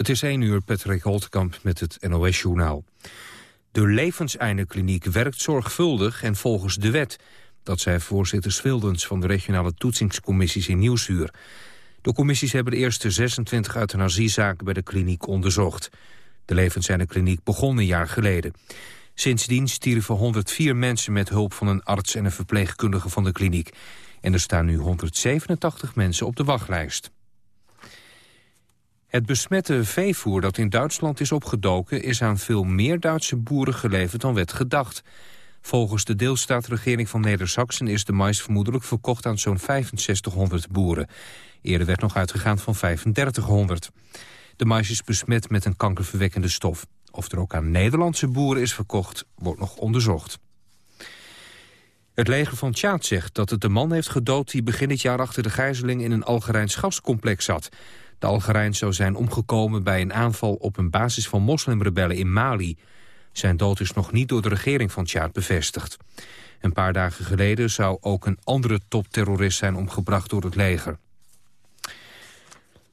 Het is 1 uur, Patrick Holtkamp met het NOS-journaal. De levenseindekliniek werkt zorgvuldig en volgens de wet. Dat zei voorzitter Svildens van de regionale toetsingscommissies in Nieuwsuur. De commissies hebben de eerste 26 euthanasiezaken bij de kliniek onderzocht. De levenseindekliniek begon een jaar geleden. Sindsdien stierven 104 mensen met hulp van een arts en een verpleegkundige van de kliniek. En er staan nu 187 mensen op de wachtlijst. Het besmette veevoer dat in Duitsland is opgedoken... is aan veel meer Duitse boeren geleverd dan werd gedacht. Volgens de deelstaatregering van Neder-Saxen... is de mais vermoedelijk verkocht aan zo'n 6500 boeren. Eerder werd nog uitgegaan van 3500. De mais is besmet met een kankerverwekkende stof. Of er ook aan Nederlandse boeren is verkocht, wordt nog onderzocht. Het leger van Tjaad zegt dat het de man heeft gedood... die begin dit jaar achter de gijzeling in een Algerijns gascomplex zat. De Algerijn zou zijn omgekomen bij een aanval op een basis van moslimrebellen in Mali. Zijn dood is nog niet door de regering van Tjaad bevestigd. Een paar dagen geleden zou ook een andere topterrorist zijn omgebracht door het leger.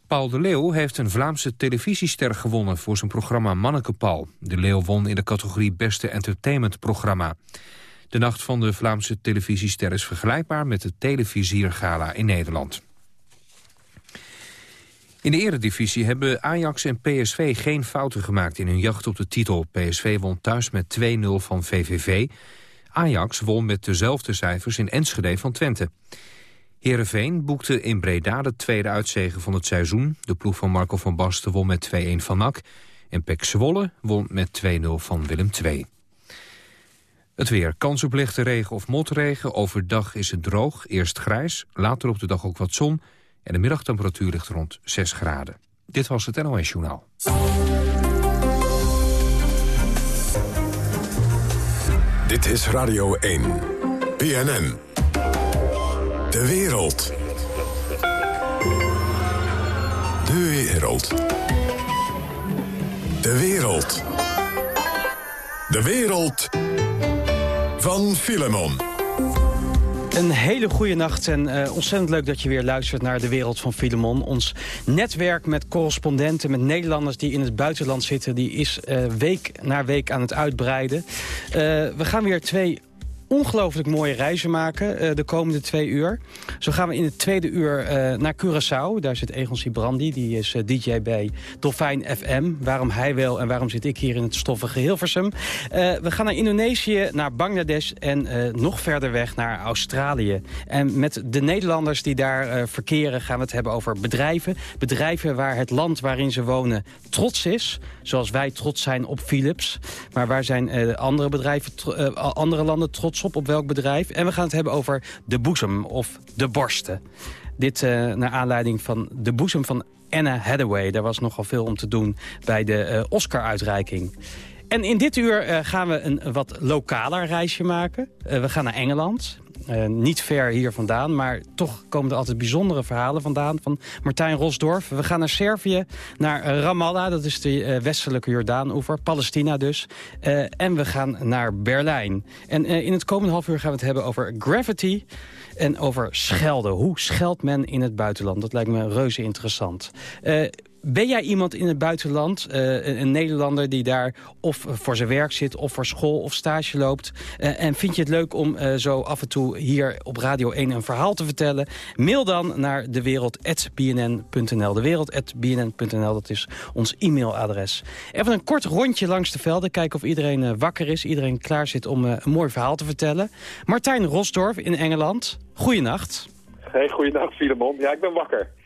Paul de Leeuw heeft een Vlaamse televisiester gewonnen voor zijn programma Manneke Paul. De Leeuw won in de categorie Beste Entertainment De nacht van de Vlaamse televisiester is vergelijkbaar met de Televisiergala in Nederland. In de eredivisie hebben Ajax en PSV geen fouten gemaakt in hun jacht op de titel. PSV won thuis met 2-0 van VVV. Ajax won met dezelfde cijfers in Enschede van Twente. Heerenveen boekte in Breda de tweede uitzegen van het seizoen. De ploeg van Marco van Basten won met 2-1 van NAC. En Pek Zwolle won met 2-0 van Willem II. Het weer. Kans op lichte regen of motregen. Overdag is het droog, eerst grijs, later op de dag ook wat zon... en de middagtemperatuur ligt rond 6 graden. Dit was het NOS Journaal. Dit is Radio 1. BNN. De wereld. De wereld. De wereld. De wereld van Filemon. Een hele goede nacht en uh, ontzettend leuk dat je weer luistert naar de wereld van Filemon. Ons netwerk met correspondenten, met Nederlanders die in het buitenland zitten... die is uh, week na week aan het uitbreiden. Uh, we gaan weer twee ongelooflijk mooie reizen maken uh, de komende twee uur. Zo gaan we in het tweede uur uh, naar Curaçao. Daar zit Egon Sibrandi, die is uh, eh, DJ bij Dolfijn FM. Waarom hij wel en waarom zit ik hier in het stoffige Hilversum. we gaan naar Indonesië, naar Bangladesh en nog verder weg naar Australië. En met de Nederlanders die daar verkeren gaan we het hebben over bedrijven. Bedrijven waar het land waarin ze wonen trots is. Zoals wij trots zijn op Philips. Maar waar zijn andere bedrijven, andere landen trots op, op welk bedrijf. En we gaan het hebben over de boezem of de borsten. Dit uh, naar aanleiding van de boezem van Anna Hathaway. Daar was nogal veel om te doen bij de Oscar-uitreiking. En in dit uur gaan we een, wat lokaler reisje maken. we gaan naar Engeland. Uh, niet ver hier vandaan, maar toch komen er altijd bijzondere verhalen vandaan. Van Martijn Rosdorf. We gaan naar Servië, naar Ramallah, dat is de uh, westelijke Jordaan-oever. Palestina dus. Uh, en we gaan naar Berlijn. En in het komende half uur gaan we het hebben over Gravity en over schelden. Hoe scheldt men in het buitenland? Dat lijkt me reuze interessant. Ben jij iemand in het buitenland, uh, een Nederlander die daar of voor zijn werk zit... of voor school of stage loopt? Uh, en vind je het leuk om uh, zo af en toe hier op Radio 1 een verhaal te vertellen? Mail dan naar dewereld.bnn.nl. Dewereld.bnn.nl, dat is ons e-mailadres. Even een kort rondje langs de velden. Kijken of iedereen wakker is. Iedereen klaar zit om een mooi verhaal te vertellen. Martijn Rosdorf in Engeland. Goeienacht. Hey, goeienacht Filemon. Ja, ik ben wakker.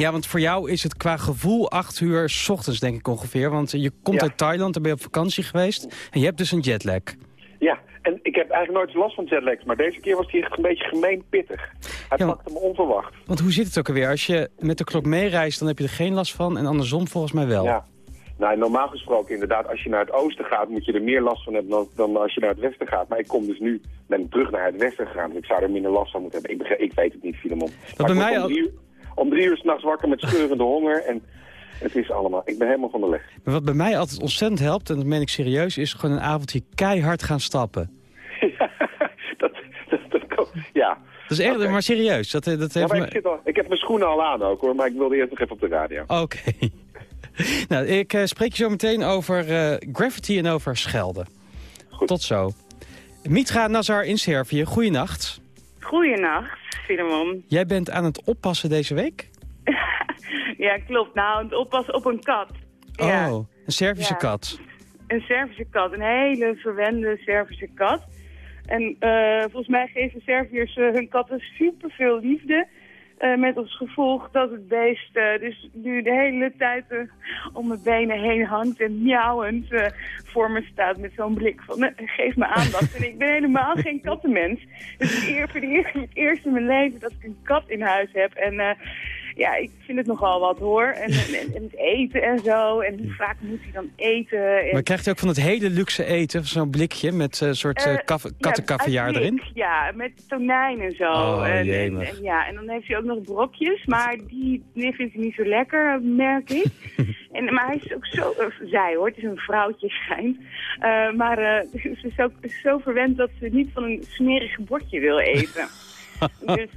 Ja, want voor jou is het qua gevoel acht uur s ochtends, denk ik ongeveer. Want je komt uit Thailand, daar ben je op vakantie geweest. En je hebt dus een jetlag. Ja, en ik heb eigenlijk nooit last van jetlags. Maar deze keer was hij echt een beetje gemeen pittig. Hij ja, pakte me onverwacht. Want hoe zit het ook alweer? Als je met de klok meereist, dan heb je er geen last van. En andersom volgens mij wel. Ja. Nou, normaal gesproken inderdaad, als je naar het oosten gaat, moet je er meer last van hebben dan, dan als je naar het westen gaat. Maar ik kom dus nu, ben terug naar het westen gegaan, dus ik zou er minder last van moeten hebben. Ik, begrijp, ik weet het niet, Filemon. Dat bij mij al om drie uur s'nachts wakker met scheurende honger. En het is allemaal, ik ben helemaal van de leg. Maar wat bij mij altijd ontzettend helpt, en dat meen ik serieus, is gewoon een avondje keihard gaan stappen. ja, dat, dat, dat, ja. Dat is echt, maar serieus. Dat, dat ja, maar ik, zit al, ik heb mijn schoenen al aan ook hoor, maar ik wilde eerst nog even op de radio. Oké. nou, ik uh, spreek je zo meteen over uh, graffiti en over schelden. Goed. Tot zo. Mitra Nazar in Servië, goeienacht. Goeienacht, Filemon. Jij bent aan het oppassen deze week? ja, klopt. Nou, aan het oppassen op een kat. Oh, ja. een Servische Ja. kat. Een Servische kat, een hele verwende Servische kat. En eh, volgens mij geven Serviërs eh, hun katten superveel liefde. Eh, met als gevolg dat het beest eh, dus nu de hele tijd eh, om mijn benen heen hangt en miauwend voor me staat met zo'n blik van geef me aandacht. en ik ben helemaal geen kattenmens. Dus voor, het eerst in mijn leven dat ik een kat in huis heb. En ja, ik vind het nogal wat hoor. En, en, en het eten en zo. En hoe vaak moet hij dan eten? En, Maar krijgt u ook van het hele luxe eten, zo'n blikje met een soort eh, kattenkaviaar uit erin? Ja, met tonijn en zo. Oh, en, ja, en dan heeft hij ook nog brokjes, maar die, die vindt hij niet zo lekker, merk ik. en, maar hij is ook zo, of zij hoor, het is een vrouwtje schijnt. Maar ze is ook zo verwend dat ze niet van een smerig bordje wil eten. dus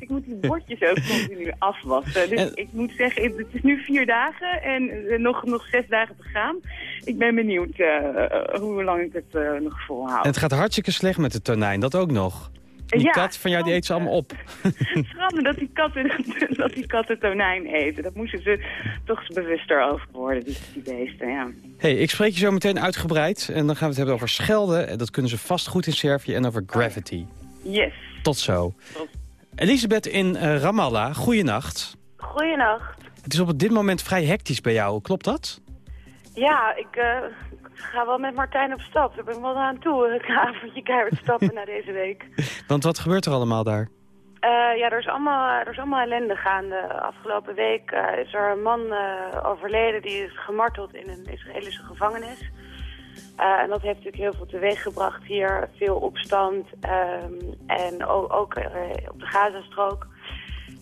ik moet die bordjes ook continu afwassen. Dus En- ik moet zeggen, het is nu vier dagen en eh, nog, nog zes dagen te gaan. Ik ben benieuwd eh, hoe lang ik het eh, nog volhoud. En het gaat hartstikke slecht met de tonijn, dat ook nog. Die Ja, kat van jou die eet ze allemaal op. Schande dat die katten, dat die katten tonijn eten. Dat moesten ze toch bewuster over worden, die, die beesten, ja. hey, ik spreek je zo meteen uitgebreid. En dan gaan we het hebben over schelden. En dat kunnen ze vast goed in Servië. En over gravity. Yes. Tot zo. Tot. Elisabeth in eh, Ramallah, goeienacht. Goeienacht. Het is op dit moment vrij hectisch bij jou, klopt dat? Ja, ik, eh, ik ga wel met Martijn op stap. Daar ben ik wel aan toe. Een avondje keihard stappen na deze week. Want wat gebeurt er allemaal daar? Eh, ja, er is, allemaal, er is allemaal ellende gaande. Afgelopen week is er een man overleden die is gemarteld in een Israëlische gevangenis. Eh, en dat heeft natuurlijk heel veel teweeg gebracht hier. Veel opstand ehm, en ook, ook eh, op de Gazastrook.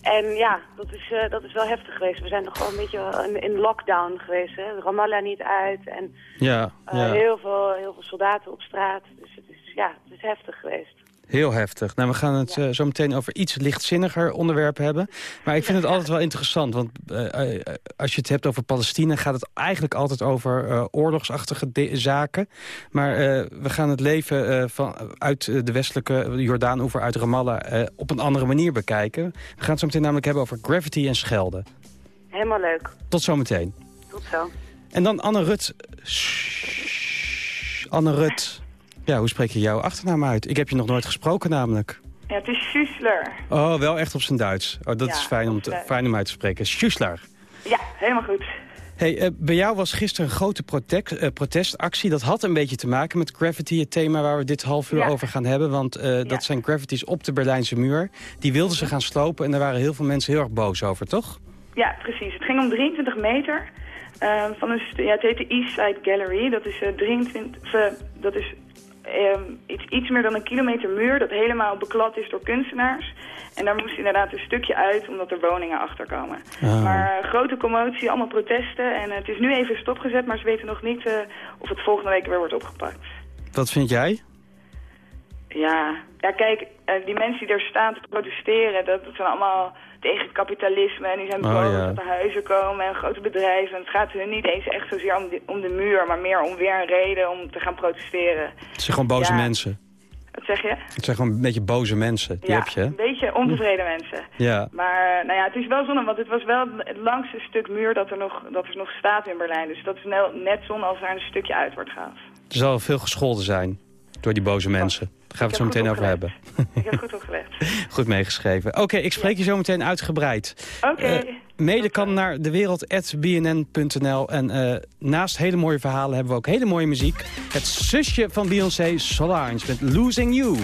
En ja, dat is, eh, dat is wel heftig geweest. We zijn nog gewoon een beetje in, in lockdown geweest. Hè? Ramallah niet uit en Ja, ja. heel, veel, heel veel soldaten op straat. Dus het is, ja, het is heftig geweest. Heel heftig. Nou, we gaan het eh, zo meteen over iets lichtzinniger onderwerp hebben. Maar ik vind het altijd wel interessant. Want eh, eh, als je het hebt over Palestina... gaat het eigenlijk altijd over oorlogsachtige zaken. Maar we gaan het leven van, uit de westelijke Jordaan-oever... uit Ramallah op een andere manier bekijken. We gaan het zo meteen namelijk hebben over gravity en schelden. Helemaal leuk. Tot zometeen. Tot zo. En dan Anne Rut. Shhh. Anne Rut. Ja, hoe spreek je jouw achternaam uit? Ik heb je nog nooit gesproken namelijk. Ja, het is Schussler. Oh, wel echt op zijn Duits. Oh, dat Ja, is fijn om, te, fijn om uit te spreken. Schussler. Ja, helemaal goed. Hey, eh, bij jou was gisteren een grote protect, eh, protestactie. Dat had een beetje te maken met Gravity, het thema waar we dit half uur Ja. over gaan hebben. Want eh, dat zijn Gravities op de Berlijnse muur. Die wilden ze gaan slopen en daar waren heel veel mensen heel erg boos over, toch? Ja, precies. Het ging om 23 meter. van een, ja, het heet de East Side Gallery. Dat is, eh 23, eh, dat is ehm, iets, iets meer dan een kilometer muur dat helemaal beklad is door kunstenaars. En daar moest inderdaad een stukje uit omdat er woningen achter komen. Ah. Maar eh, grote commotie, allemaal protesten. En eh, het is nu even stopgezet, maar ze weten nog niet eh, of het volgende week weer wordt opgepakt. Wat vind jij? Ja, ja kijk, die mensen die er staan te protesteren, dat, dat zijn allemaal tegen kapitalisme. En die zijn Oh, boos ja. dat er huizen komen en grote bedrijven. En het gaat hun niet eens echt zozeer om de, om de muur, maar meer om weer een reden om te gaan protesteren. Het zijn gewoon boze Ja. mensen. Wat zeg je? Het zijn gewoon een beetje boze mensen. Die ja, heb je, een beetje ontevreden mensen. Ja. Maar eh, nou ja, het is wel zonde, want het was wel het langste stuk muur dat er nog, dat er nog staat in Berlijn. Dus dat is net zonde als er een stukje uit wordt gehaald. Er zal veel gescholden zijn door die boze mensen. Daar gaan we het zo meteen over hebben. Ik heb goed opgelegd. Goed meegeschreven. Oké, ik spreek je zo meteen uitgebreid. Oké. Eh, mede kan naar dewereld.bnn.nl. En eh, naast hele mooie verhalen hebben we ook hele mooie muziek. Het zusje van Beyoncé, Solange, met Losing You.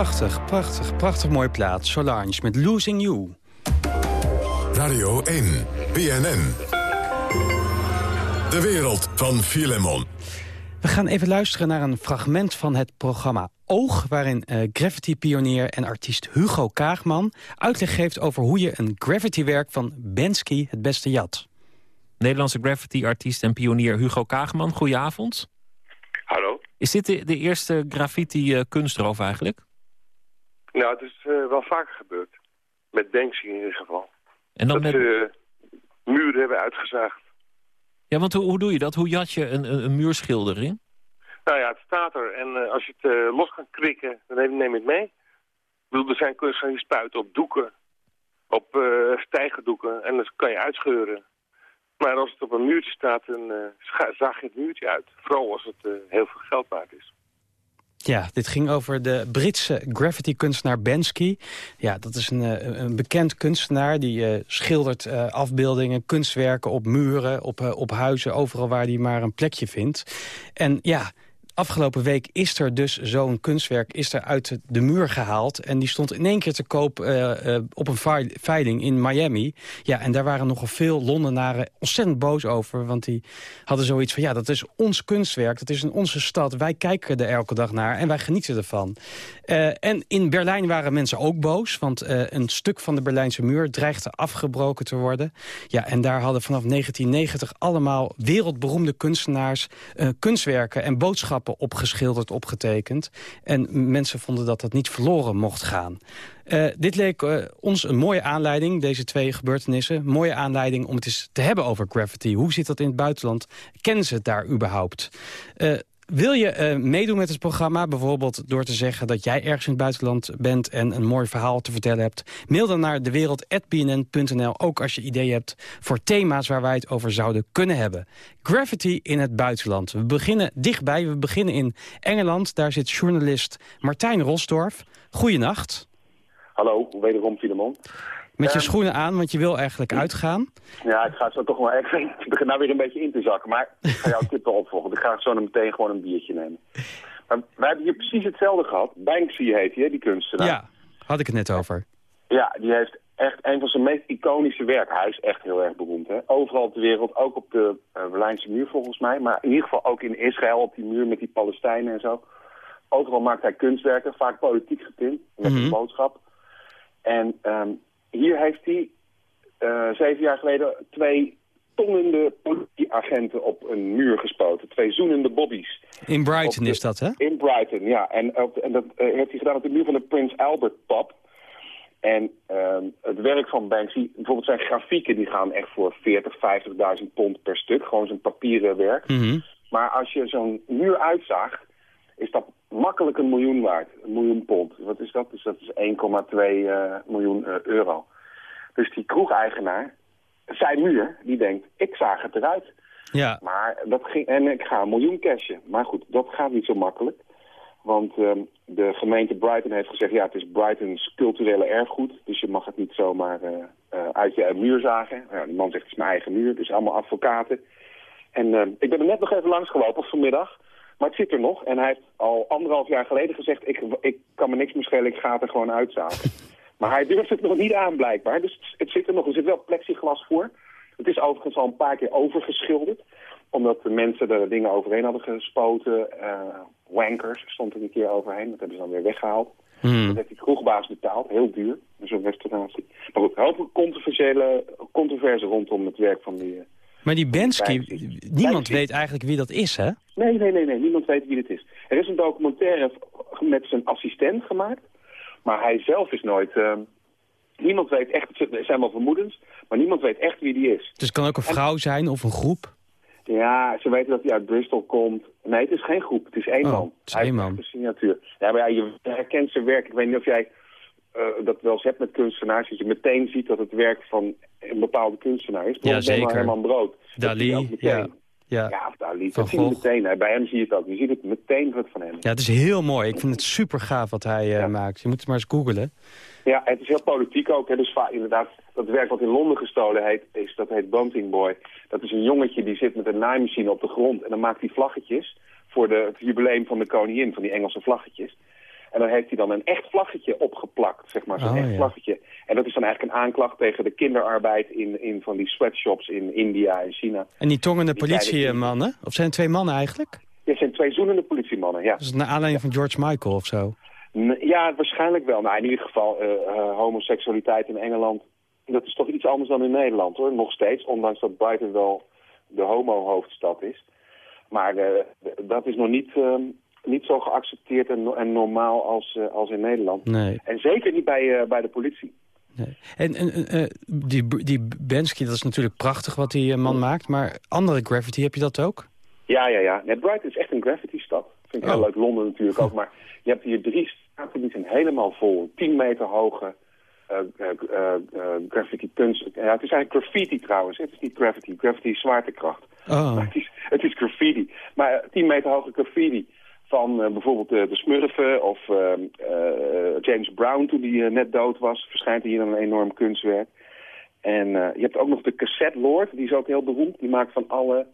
Prachtig, prachtig, prachtig mooi plaat. Solange met Losing You. Radio 1, BNN. De wereld van Filemon. We gaan even luisteren naar een fragment van het programma Oog... waarin uh, graffiti-pionier en artiest Hugo Kaagman... uitleg geeft over hoe je een graffiti-werk van Bensky het beste jat. Nederlandse graffiti-artiest en pionier Hugo Kaagman, goedenavond. Hallo. Is dit de, de eerste graffiti-kunstroof eigenlijk? Nou, het is uh, wel vaker gebeurd. Met Banksy in ieder geval. En dan dat met... ze uh, muren hebben uitgezaagd. Ja, want hoe, hoe doe je dat? Hoe jat je een, een, een muurschildering? Nou ja, het staat er. En uh, als je het uh, los kan krikken, dan neem, neem je het mee. Ik bedoel, er zijn kunstenaars die spuiten op doeken. Op uh, stijgerdoeken. En dat kan je uitscheuren. Maar als het op een muurtje staat, dan zaag je het muurtje uit. Vooral als het heel veel geld waard is. Ja, dit ging over de Britse graffiti-kunstenaar Bensky. Ja, dat is een, een bekend kunstenaar die uh, schildert uh, afbeeldingen, kunstwerken op muren, op, op huizen, overal waar hij maar een plekje vindt. En ja, afgelopen week is er dus zo'n kunstwerk is er uit de muur gehaald. En die stond in één keer te koop uh, uh, op een veiling in Miami. Ja, en daar waren nogal veel Londenaren ontzettend boos over. Want die hadden zoiets van, ja, dat is ons kunstwerk. Dat is in onze stad. Wij kijken er elke dag naar en wij genieten ervan. Uh, en in Berlijn waren mensen ook boos. Want een stuk van de Berlijnse muur dreigde afgebroken te worden. Ja, en daar hadden vanaf 1990 allemaal wereldberoemde kunstenaars... kunstwerken en boodschappen opgeschilderd, opgetekend. En mensen vonden dat dat niet verloren mocht gaan. Uh, dit leek uh, ons een mooie aanleiding, deze twee gebeurtenissen. Mooie aanleiding om het eens te hebben over graffiti. Hoe zit dat in het buitenland? Kennen ze het daar überhaupt? Uh, wil je uh, meedoen met het programma, bijvoorbeeld door te zeggen dat jij ergens in het buitenland bent en een mooi verhaal te vertellen hebt? Mail dan naar dewereld.bnn.nl, ook als je ideeën hebt voor thema's waar wij het over zouden kunnen hebben. Graffiti in het buitenland. We beginnen dichtbij, we beginnen in Engeland. Daar zit journalist Martijn Rosdorf. Goeienacht. Hallo, wederom Filemon. Met je um, schoenen aan, want je wil eigenlijk uitgaan. Ja, ik ga zo toch wel even... Ik begin nou weer een beetje in te zakken, maar ik ga jouw tip wel opvolgen. Ik ga zo meteen gewoon een biertje nemen. Maar wij hebben hier precies hetzelfde gehad. Banksy heet hij, die kunstenaar. Ja, had ik het net over. Ja, die heeft echt een van zijn meest iconische werken. Hij is echt heel erg beroemd, hè. Overal op de wereld, ook op de uh, Berlijnse muur volgens mij. Maar in ieder geval ook in Israël op die muur met die Palestijnen en zo. Overal maakt hij kunstwerken, vaak politiek getint, met mm -hmm. een boodschap. En um, hier heeft hij uh, zeven jaar geleden twee tonnende politieagenten op een muur gespoten. Twee zoenende bobby's. In Brighton de, is dat, hè? In Brighton, ja. En, en dat uh, heeft hij gedaan op de muur van de Prins Albert pub. En uh, het werk van Banksy, bijvoorbeeld zijn grafieken, die gaan echt voor 40, 50.000 pond per stuk. Gewoon zijn papieren werk. Mm -hmm. Maar als je zo'n muur uitzaagt, is dat makkelijk een miljoen waard. Een miljoen pond. Wat is dat? Dus dat is 1,2 uh, miljoen uh, euro. Dus die kroegeigenaar, zijn muur, die denkt, ik zaag het eruit. Ja. Maar dat ging, en ik ga een miljoen cashen. Maar goed, dat gaat niet zo makkelijk. Want ehm, de gemeente Brighton heeft gezegd, ja, het is Brightons culturele erfgoed. Dus je mag het niet zomaar eh, eh, uit je muur zagen. Ja, die man zegt, het is mijn eigen muur, dus allemaal advocaten. En ehm, ik ben er net nog even langs gelopen vanmiddag. Maar het zit er nog. En hij heeft al anderhalf jaar geleden gezegd, ik, ik kan me niks meer schelen, ik ga het er gewoon uitzagen. maar hij durft het nog niet aan blijkbaar. Dus het, zit er nog, er zit wel plexiglas voor. Het is overigens al een paar keer overgeschilderd omdat de mensen er dingen overheen hadden gespoten. Uh, wankers stond er een keer overheen. Dat hebben ze dan weer weggehaald. Hmm. Dat heeft die kroegbaas betaald. Heel duur. Zo'n restauratie. Maar goed, heel veel controversiële controverse rondom het werk van die... Maar die Bensky, niemand weet eigenlijk wie dat is, hè? Nee, nee, nee, nee. Niemand weet wie dit is. Er is een documentaire met zijn assistent gemaakt. Maar hij zelf is nooit... Uh, niemand weet echt... Er zijn wel vermoedens. Maar niemand weet echt wie die is. Dus het kan ook een vrouw zijn of een groep? Ja, ze weten dat hij uit Bristol komt. Nee, het is geen groep. Het is één Oh, man. het is hij één man. een signatuur. Ja, maar ja, je herkent zijn werk. Ik weet niet of jij eh, dat wel eens hebt met kunstenaars. Dat je meteen ziet dat het werk van een bepaalde kunstenaar is. Bijvoorbeeld zeker. Herman Brood. Dali, ja. Ja. Ja, of Dali. Van Dat zie je meteen. hè. Bij hem zie je het ook. Je ziet het meteen wat van hem. ja, het is heel mooi. Ik vind het super gaaf wat hij Ja. maakt. Je moet het maar eens googlen. Ja, het is heel politiek ook. Hè. Dus inderdaad, dat werk wat in Londen gestolen heet, is, dat heet Bunting Boy. Dat is een jongetje die zit met een naaimachine op de grond. En dan maakt hij vlaggetjes voor de, het jubileum van de koningin, van die Engelse vlaggetjes. En dan heeft hij dan een echt vlaggetje opgeplakt, zeg maar, zo'n Oh, echt ja. vlaggetje. En dat is dan eigenlijk een aanklacht tegen de kinderarbeid in, in van die sweatshops in India en China. En die tongende politiemannen? Of zijn het twee mannen eigenlijk? Dit zijn twee zoenende politiemannen, ja. Dat is naar aanleiding van George Michael of zo. Ja, waarschijnlijk wel. Nou, in ieder geval, eh, eh, homoseksualiteit in Engeland, dat is toch iets anders dan in Nederland, hoor. Nog steeds, ondanks dat Brighton wel de homo-hoofdstad is. Maar eh, dat is nog niet, eh, niet zo geaccepteerd en, en normaal als, eh, als in Nederland. Nee. En zeker niet bij, eh, bij de politie. nee. En, en eh, die, die Bensky, dat is natuurlijk prachtig wat die man maakt. Maar andere graffiti, heb je dat ook? Ja, ja, ja. Nee, Brighton is echt een graffiti-stad. Vind ik heel Oh. leuk. Londen natuurlijk ook. Maar je hebt hier drie straten die zijn helemaal vol. 10 meter hoge eh, eh, eh, eh, graffiti kunst. Ja, het is eigenlijk graffiti trouwens. Het is niet graffiti. Graffiti is zwaartekracht. Oh, Maar het is, het is graffiti. Maar eh, 10 meter hoge graffiti van eh, bijvoorbeeld de, de Smurfen of eh, eh, James Brown toen hij eh, net dood was. Verschijnt hier dan een enorm kunstwerk. En eh, je hebt ook nog de Cassette Lord. Die is ook heel beroemd. Die maakt van alle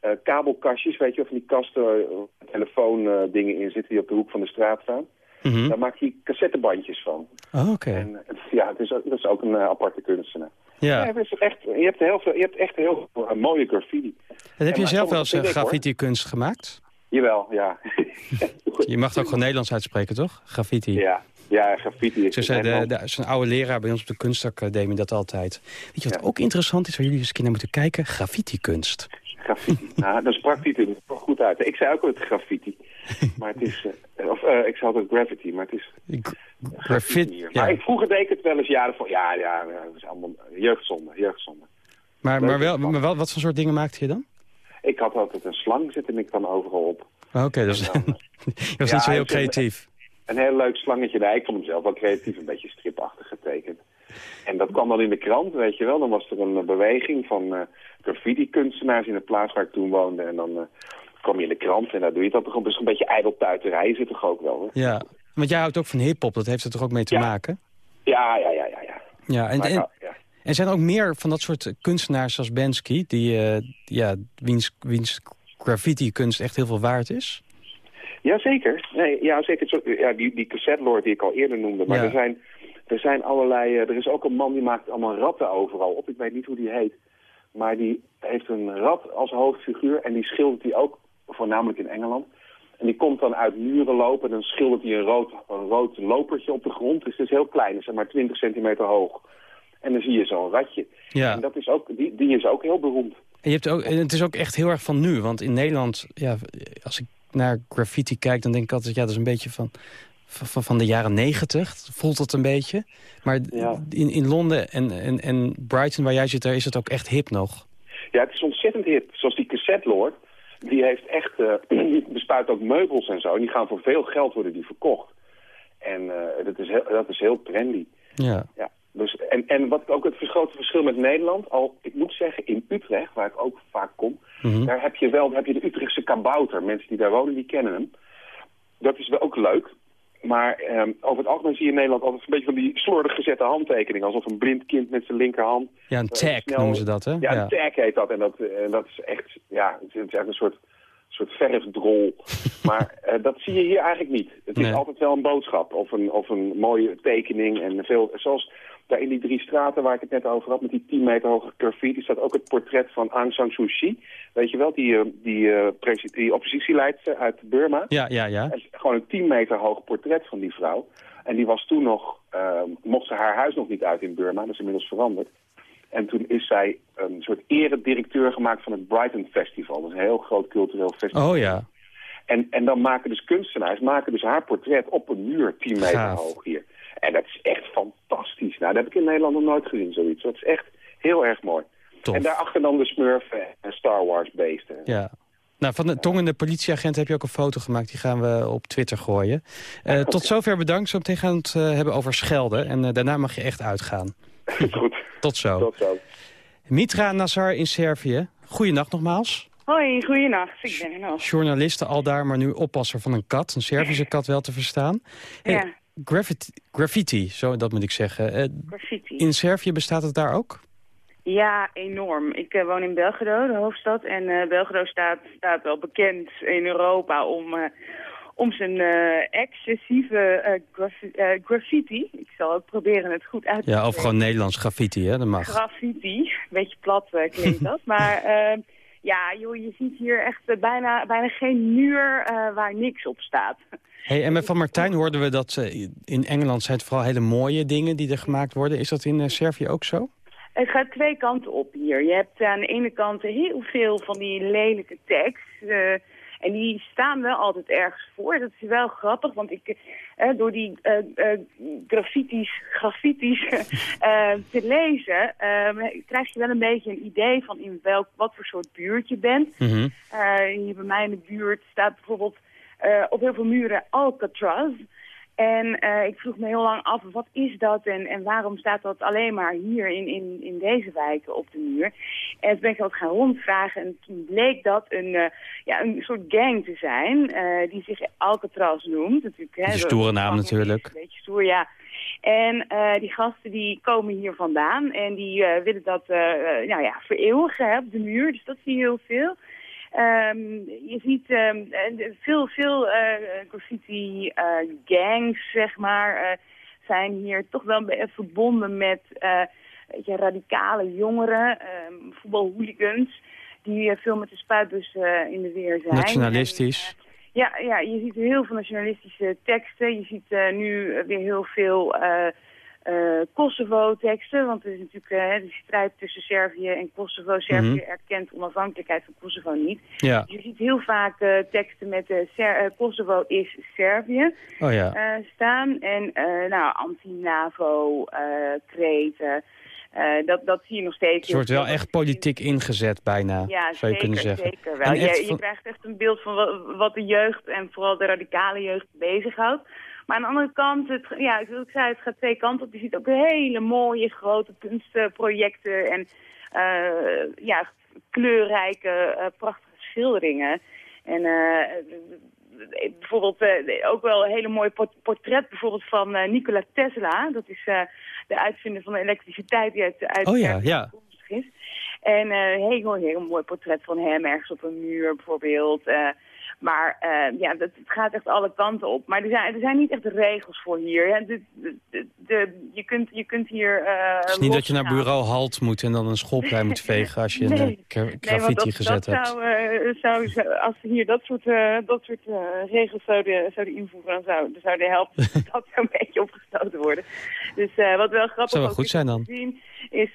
eh, kabelkastjes, weet je, of van die kasten uh, telefoondingen in zitten die op de hoek van de straat staan. mhm. Daar maakt hij cassettebandjes van. Oh, oké. En eh, ja, het is, dat is ook een eh, aparte kunstenaar. Ja. Ja. het is echt, je, hebt heel veel, je hebt echt heel veel eh, mooie graffiti. En heb je zelf wel eens eh, graffiti-kunst gemaakt? Jawel, ja. Je mag het ook gewoon Nederlands uitspreken, toch? Graffiti. Ja, ja graffiti is Zo zei de, de, zo'n oude leraar bij ons op de kunstacademie dat altijd. Weet je wat Ja. ook interessant is, waar jullie eens een keer naar moeten kijken? Graffiti-kunst. Graffiti. nou, dan sprak hij er goed uit. Ik zei ook altijd graffiti. Maar het is... eh, of eh, ik zei altijd graffiti, maar het is... Graffiti, ja. Maar ik, vroeger deed ik het wel eens jaren van... Ja, ja, dat is allemaal jeugdzonde, jeugdzonde. Maar, maar, wel, maar wel, wat voor soort dingen maakte je dan? Ik had altijd een slang, zette ik dan overal op. Oh, Oké, dus En dan, je was Ja, niet zo heel creatief. een heel leuk slangetje. Nee, ik vond hem zelf wel creatief, een beetje stripachtig getekend. En dat kwam dan in de krant, weet je wel. Dan was er een eh, beweging van eh, graffiti-kunstenaars in de plaats waar ik toen woonde. En dan eh, kwam je in de krant en daar doe je dat toch best een beetje ijdeltuiterij zit toch ook wel, hoor. Ja, want jij houdt ook van hiphop, dat heeft er toch ook mee te Ja. maken? Ja, ja, ja, ja, ja. Ja, en, Maar en. En zijn er ook meer van dat soort kunstenaars zoals Bensky... die, eh, ja, wiens, wiens graffiti-kunst echt heel veel waard is? Jazeker. Nee, ja, zeker. Ja, die, die cassette lord die ik al eerder noemde. Maar Ja. er, zijn, er zijn allerlei... eh, er is ook een man die maakt allemaal ratten overal op. Ik weet niet hoe die heet. Maar die heeft een rat als hoofdfiguur. En die schildert hij ook, voornamelijk in Engeland. En die komt dan uit muren lopen. En dan schildert hij een rood, een rood lopertje op de grond. Dus het is heel klein. Het is maar 20 centimeter hoog. En dan zie je zo'n ratje. Ja, En dat is ook, die, die is ook heel beroemd. en, je hebt ook, en het is ook echt heel erg van nu. Want in Nederland, ja, als ik naar graffiti kijk... dan denk ik altijd, ja, dat is een beetje van, van, van de jaren negentig. Voelt het een beetje. Maar Ja. in, in Londen en, en, en Brighton, waar jij zit, daar is het ook echt hip nog. Ja, het is ontzettend hip. Zoals die cassette lord, die heeft echt, die bespuit ook meubels en zo. En die gaan voor veel geld worden die verkocht. En eh, dat, is heel, dat is heel trendy. Ja. Ja. Dus, en, en wat ook het grote verschil met Nederland, al ik moet zeggen in Utrecht, waar ik ook vaak kom, Mhm. daar heb je wel heb je de Utrechtse kabouter. Mensen die daar wonen, die kennen hem. Dat is wel ook leuk. Maar ehm, over het algemeen zie je in Nederland altijd een beetje van die slordig gezette handtekening. Alsof een blind kind met zijn linkerhand... Ja, een eh, tag snel- noemen ze dat, hè? Ja, een tag heet dat. En dat, eh, dat is echt, ja, het is echt een soort, soort verfdrol. maar eh, dat zie je hier eigenlijk niet. Het is Nee. altijd wel een boodschap of een, of een mooie tekening. En veel, zoals daar in die drie straten waar ik het net over had, met die 10 meter hoge graffiti, staat ook het portret van Aung San Suu Kyi. Weet je wel, die, eh, die, eh, die oppositieleidster uit Burma. Ja, ja, ja. Gewoon een 10 meter hoog portret van die vrouw. En die was toen nog, eh, mocht ze haar huis nog niet uit in Burma, dat is inmiddels veranderd. En toen is zij een soort eredirecteur gemaakt van het Brighton Festival. Dat is een heel groot cultureel festival. Oh ja. En, en dan maken dus kunstenaars maken dus haar portret op een muur 10 meter Gaaf. hoog hier. En dat is echt fantastisch. Nou, dat heb ik in Nederland nog nooit gezien, zoiets. Dat is echt heel erg mooi. Tof. En daarachter dan de Smurfen en Star Wars beesten. Ja. Nou, van de tongende politieagent heb je ook een foto gemaakt. Die gaan we op Twitter gooien. Eh, Tot zover bedankt. Zo meteen gaan we het eh, hebben over schelden. En eh, daarna mag je echt uitgaan. Goed, Tot zo. tot zo. Mitra Nazar in Servië. Goeienacht nogmaals. Hoi, goeienacht. Ik ben er nog. Journaliste al daar, maar nu oppasser van een kat. Een Servische kat wel te verstaan. Hey, Ja, graffiti, graffiti, zo dat moet ik zeggen. Eh, graffiti. in Servië bestaat het daar ook? Ja, enorm. Ik eh, woon in Belgrado, de hoofdstad. En eh Belgrado staat, staat wel bekend in Europa om, om zijn excessieve graffi- graffiti. Ik zal ook proberen het goed uit te Ja, of gewoon Nederlands graffiti, hè? Dat mag. Graffiti. Beetje plat klinkt dat. maar ja, joh, je ziet hier echt eh, bijna, bijna geen muur eh, waar niks op staat. Hey, en met Van Martijn hoorden we dat eh, in Engeland zijn het vooral hele mooie dingen die er gemaakt worden. Is dat in Servië ook zo? Het gaat twee kanten op hier. Je hebt aan de ene kant heel veel van die lelijke tekst. En die staan wel altijd ergens voor. Dat is wel grappig, want ik, eh, door die eh, eh, graffitis, graffitis eh, te lezen... eh, krijg je wel een beetje een idee van in welk, wat voor soort buurt je bent. Mhm. Eh, hier bij mij in de buurt staat bijvoorbeeld op heel veel muren Alcatraz. En eh, ik vroeg me heel lang af, wat is dat en, en waarom staat dat alleen maar hier in, in, in deze wijken op de muur? En toen ben ik wat gaan rondvragen en toen bleek dat een, eh, ja, een soort gang te zijn eh, die zich Alcatraz noemt. Natuurlijk, hè, stoere naam natuurlijk. Een beetje stoer, ja. En die gasten die komen hier vandaan en die willen dat nou ja, vereeuwigen hè, op de muur. Dus dat zie je heel veel. Ehm, je ziet eh, veel, veel eh, graffiti eh, gangs, zeg maar, eh, zijn hier toch wel verbonden met eh, je, radicale jongeren, ehm voetbalhooligans, die veel met de spuitbus in de weer zijn. Nationalistisch. Ja, ja, je ziet heel veel nationalistische teksten. Je ziet nu weer heel veel eh, eh, Kosovo-teksten. Want er is natuurlijk eh, de strijd tussen Servië en Kosovo. Servië Mhm. erkent onafhankelijkheid van Kosovo niet. Ja. Je ziet heel vaak eh, teksten met Kosovo is Servië Oh ja. staan. En nou, anti-NAVO, eh kreten. Eh, dat, dat zie je nog steeds. Het wordt wel echt politiek ingezet bijna, Ja, zou je zeker, kunnen zeggen. zeker wel. Je, je krijgt echt een beeld van wat, wat de jeugd en vooral de radicale jeugd bezighoudt. Maar aan de andere kant, het, ja, zoals ik zei, het gaat twee kanten op. Je ziet ook hele mooie grote kunstprojecten en eh, ja, kleurrijke, eh, prachtige schilderingen. En eh, bijvoorbeeld ook wel een hele mooi port- portret bijvoorbeeld van Nikola Tesla. Dat is de uitvinder van de elektriciteit die uit, uit Oh ja, ja. is. En een heel, heel mooi portret van hem ergens op een muur bijvoorbeeld. Maar eh, ja, dat, het gaat echt alle kanten op. Maar er zijn, er zijn niet echt regels voor hier. De, de, de, de- je, kunt, je kunt hier eh Het is niet dat je naar bureau halt moet en dan een schoolplein moet vegen als je een Nee. eh, gra- Nee, graffiti dat, gezet dat hebt. Zou, eh, zou, als hier dat soort, eh, dat soort eh, regels zouden, zouden invoeren, dan zou, zou de helft dat zo'n beetje opgestoten worden. Dus wat wel grappig Zou wel goed zijn dan. zien, is,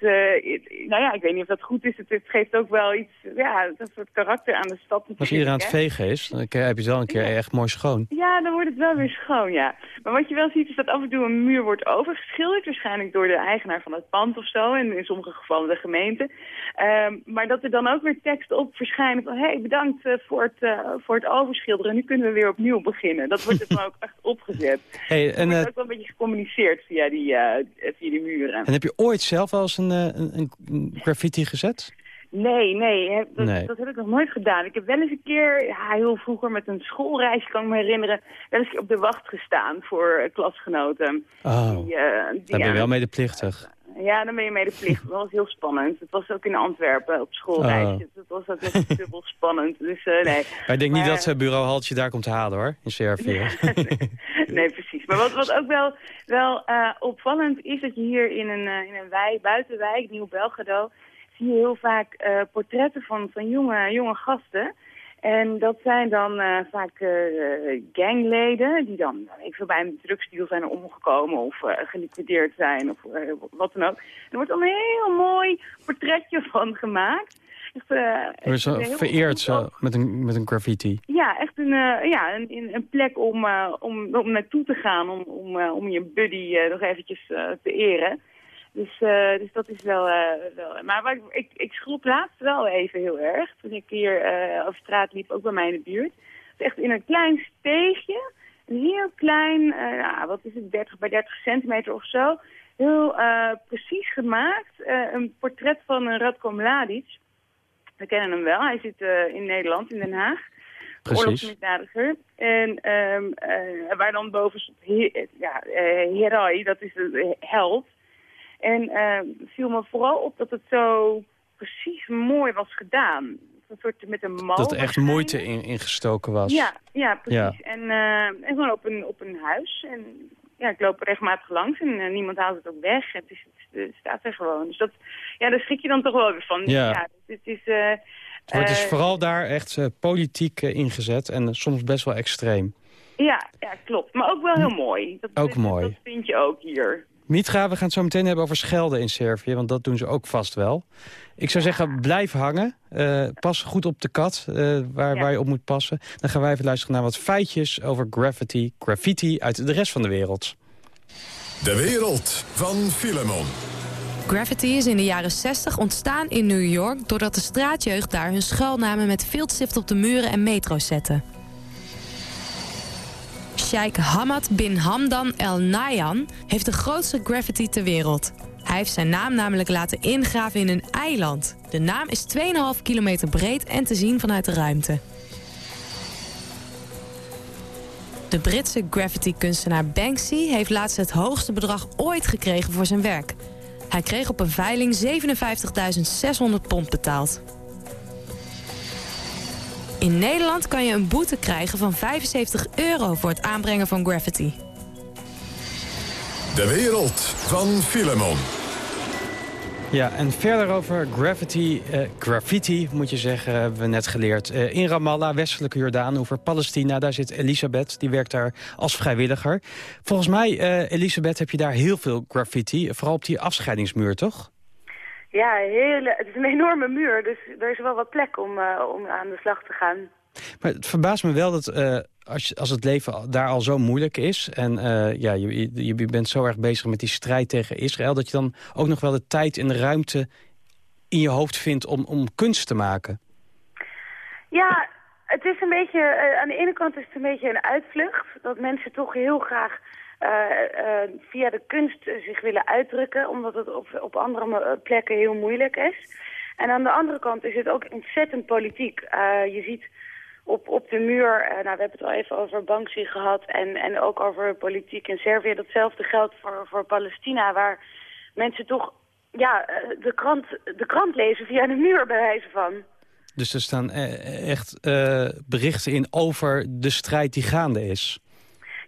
nou ja, ik weet niet of dat goed is. Het, het geeft ook wel iets, ja, een soort karakter aan de stad. Als iedereen aan het vegen is, dan heb je het wel een keer echt mooi schoon. Ja, dan wordt het wel weer schoon, ja. Maar wat je wel ziet is dat af en toe een muur wordt overgeschilderd. Waarschijnlijk door de eigenaar van het pand of zo. En in sommige gevallen de gemeente. Ehm, maar dat er dan ook weer tekst op verschijnen van... hé, hey, bedankt uh, voor, het, uh, voor het overschilderen. Nu kunnen we weer opnieuw beginnen. Dat wordt er dan ook echt opgezet. Hey, en, wordt ook wel een beetje gecommuniceerd via die, via die muren. En heb je ooit zelf wel eens een, een, een graffiti gezet? Nee, nee dat, nee, dat, heb ik nog nooit gedaan. Ik heb wel eens een keer, ja, heel vroeger met een schoolreisje kan ik me herinneren, wel eens op de wacht gestaan voor uh, klasgenoten. Oh, die, uh, die dan ben je wel medeplichtig. Ja, dan ben je medeplichtig. Dat was heel spannend. Het was ook in Antwerpen op schoolreisje. Oh. Dat was ook nog dubbel spannend. Dus uh, nee. Maar ik denk niet dat bureau Haltje daar komt halen hoor, in Servië. nee, nee, precies. Maar wat, wat ook wel, wel opvallend is dat je hier in een, in een wijk, buitenwijk, Nieuw-Belgrado zie je heel vaak uh, portretten van, van jonge, jonge gasten. En dat zijn dan uh, vaak uh, gangleden die dan ik veel, bij een drugsdeal zijn omgekomen of uh, geliquideerd zijn of wat dan ook. Er wordt dan een heel mooi portretje van gemaakt. Echt, vereerd zo, met, een, met een graffiti. Ja, echt een, ja, een, een plek om, om, om naartoe te gaan, om, om, om je buddy nog eventjes te eren. Dus, uh, dus dat is wel... Uh, wel maar ik, ik, ik schrok laatst wel even heel erg. Toen ik hier uh, over straat liep, ook bij mij in de buurt. Het is echt in een klein steegje. Een heel klein, nou, wat is het, 30 bij 30 centimeter of zo. Heel precies gemaakt. een portret van een Radko Mladic. We kennen hem wel. Hij zit in Nederland, in Den Haag. Oorlogsmisdadiger. En um, waar dan boven stond, ja, Herai, dat is de held. En uh, viel me vooral op dat het zo precies mooi was gedaan. Een soort met een mal. Dat er echt moeite in, ingestoken was. Ja, ja precies. En, uh, en gewoon op een, op een huis. En ja, ik loop regelmatig langs en uh, niemand haalt het ook weg. Het, is, het, staat er gewoon. Dus dat, ja, daar schrik je dan toch wel weer van. Ja. ja het, is... het wordt dus vooral daar echt politiek ingezet en soms best wel extreem. Ja, ja, klopt. Maar ook wel heel mooi. Dat, ook mooi. Dat vind je ook hier. Mitra, we gaan het zo meteen hebben over schelden in Servië, want dat doen ze ook vast wel. Ik zou zeggen, blijf hangen. Uh, pas goed op de kat, uh, waar, waar je op moet passen. Dan gaan wij even luisteren naar wat feitjes over graffiti, graffiti uit de rest van de wereld. De wereld van Filemon. Graffiti is in de jaren 60 ontstaan in New York... doordat de straatjeugd daar hun schuilnamen met viltstift op de muren en metro's zetten. Sheikh Hamad bin Hamdan El Nayan heeft de grootste graffiti ter wereld. Hij heeft zijn naam namelijk laten ingraven in een eiland. De naam is 2,5 kilometer breed en te zien vanuit de ruimte. De Britse graffiti-kunstenaar Banksy heeft laatst het hoogste bedrag ooit gekregen voor zijn werk. Hij kreeg op een veiling 57.600 pond betaald. In Nederland kan je een boete krijgen van 75 euro voor het aanbrengen van graffiti. De wereld van Filemon. Ja, en verder over graffiti, uh, graffiti moet je zeggen, hebben we net geleerd. Uh, in Ramallah, westelijke Jordaan, over Palestina, daar zit Elisabeth. Die werkt daar als vrijwilliger. Volgens mij, uh, Elisabeth, heb je daar heel veel graffiti. Vooral op die afscheidingsmuur, toch? Ja, hele, het is een enorme muur, dus er is wel wat plek om, uh, om aan de slag te gaan. Maar het verbaast me wel dat uh, als, als het leven daar al zo moeilijk is... en uh, ja, je, je bent zo erg bezig met die strijd tegen Israël... dat je dan ook nog wel de tijd en de ruimte in je hoofd vindt om, om kunst te maken. Ja, het is een beetje... aan de ene kant is het een beetje een uitvlucht. Dat mensen toch heel graag via de kunst zich willen uitdrukken, omdat het op, op andere plekken heel moeilijk is. En aan de andere kant is het ook ontzettend politiek. Je ziet op, op de muur, nou, we hebben het al even over Banksy gehad en, en ook over politiek in Servië. Datzelfde geldt voor, voor Palestina, waar mensen toch ja, de, krant, de krant lezen via de muur bij wijze van. Dus er staan echt berichten in over de strijd die gaande is.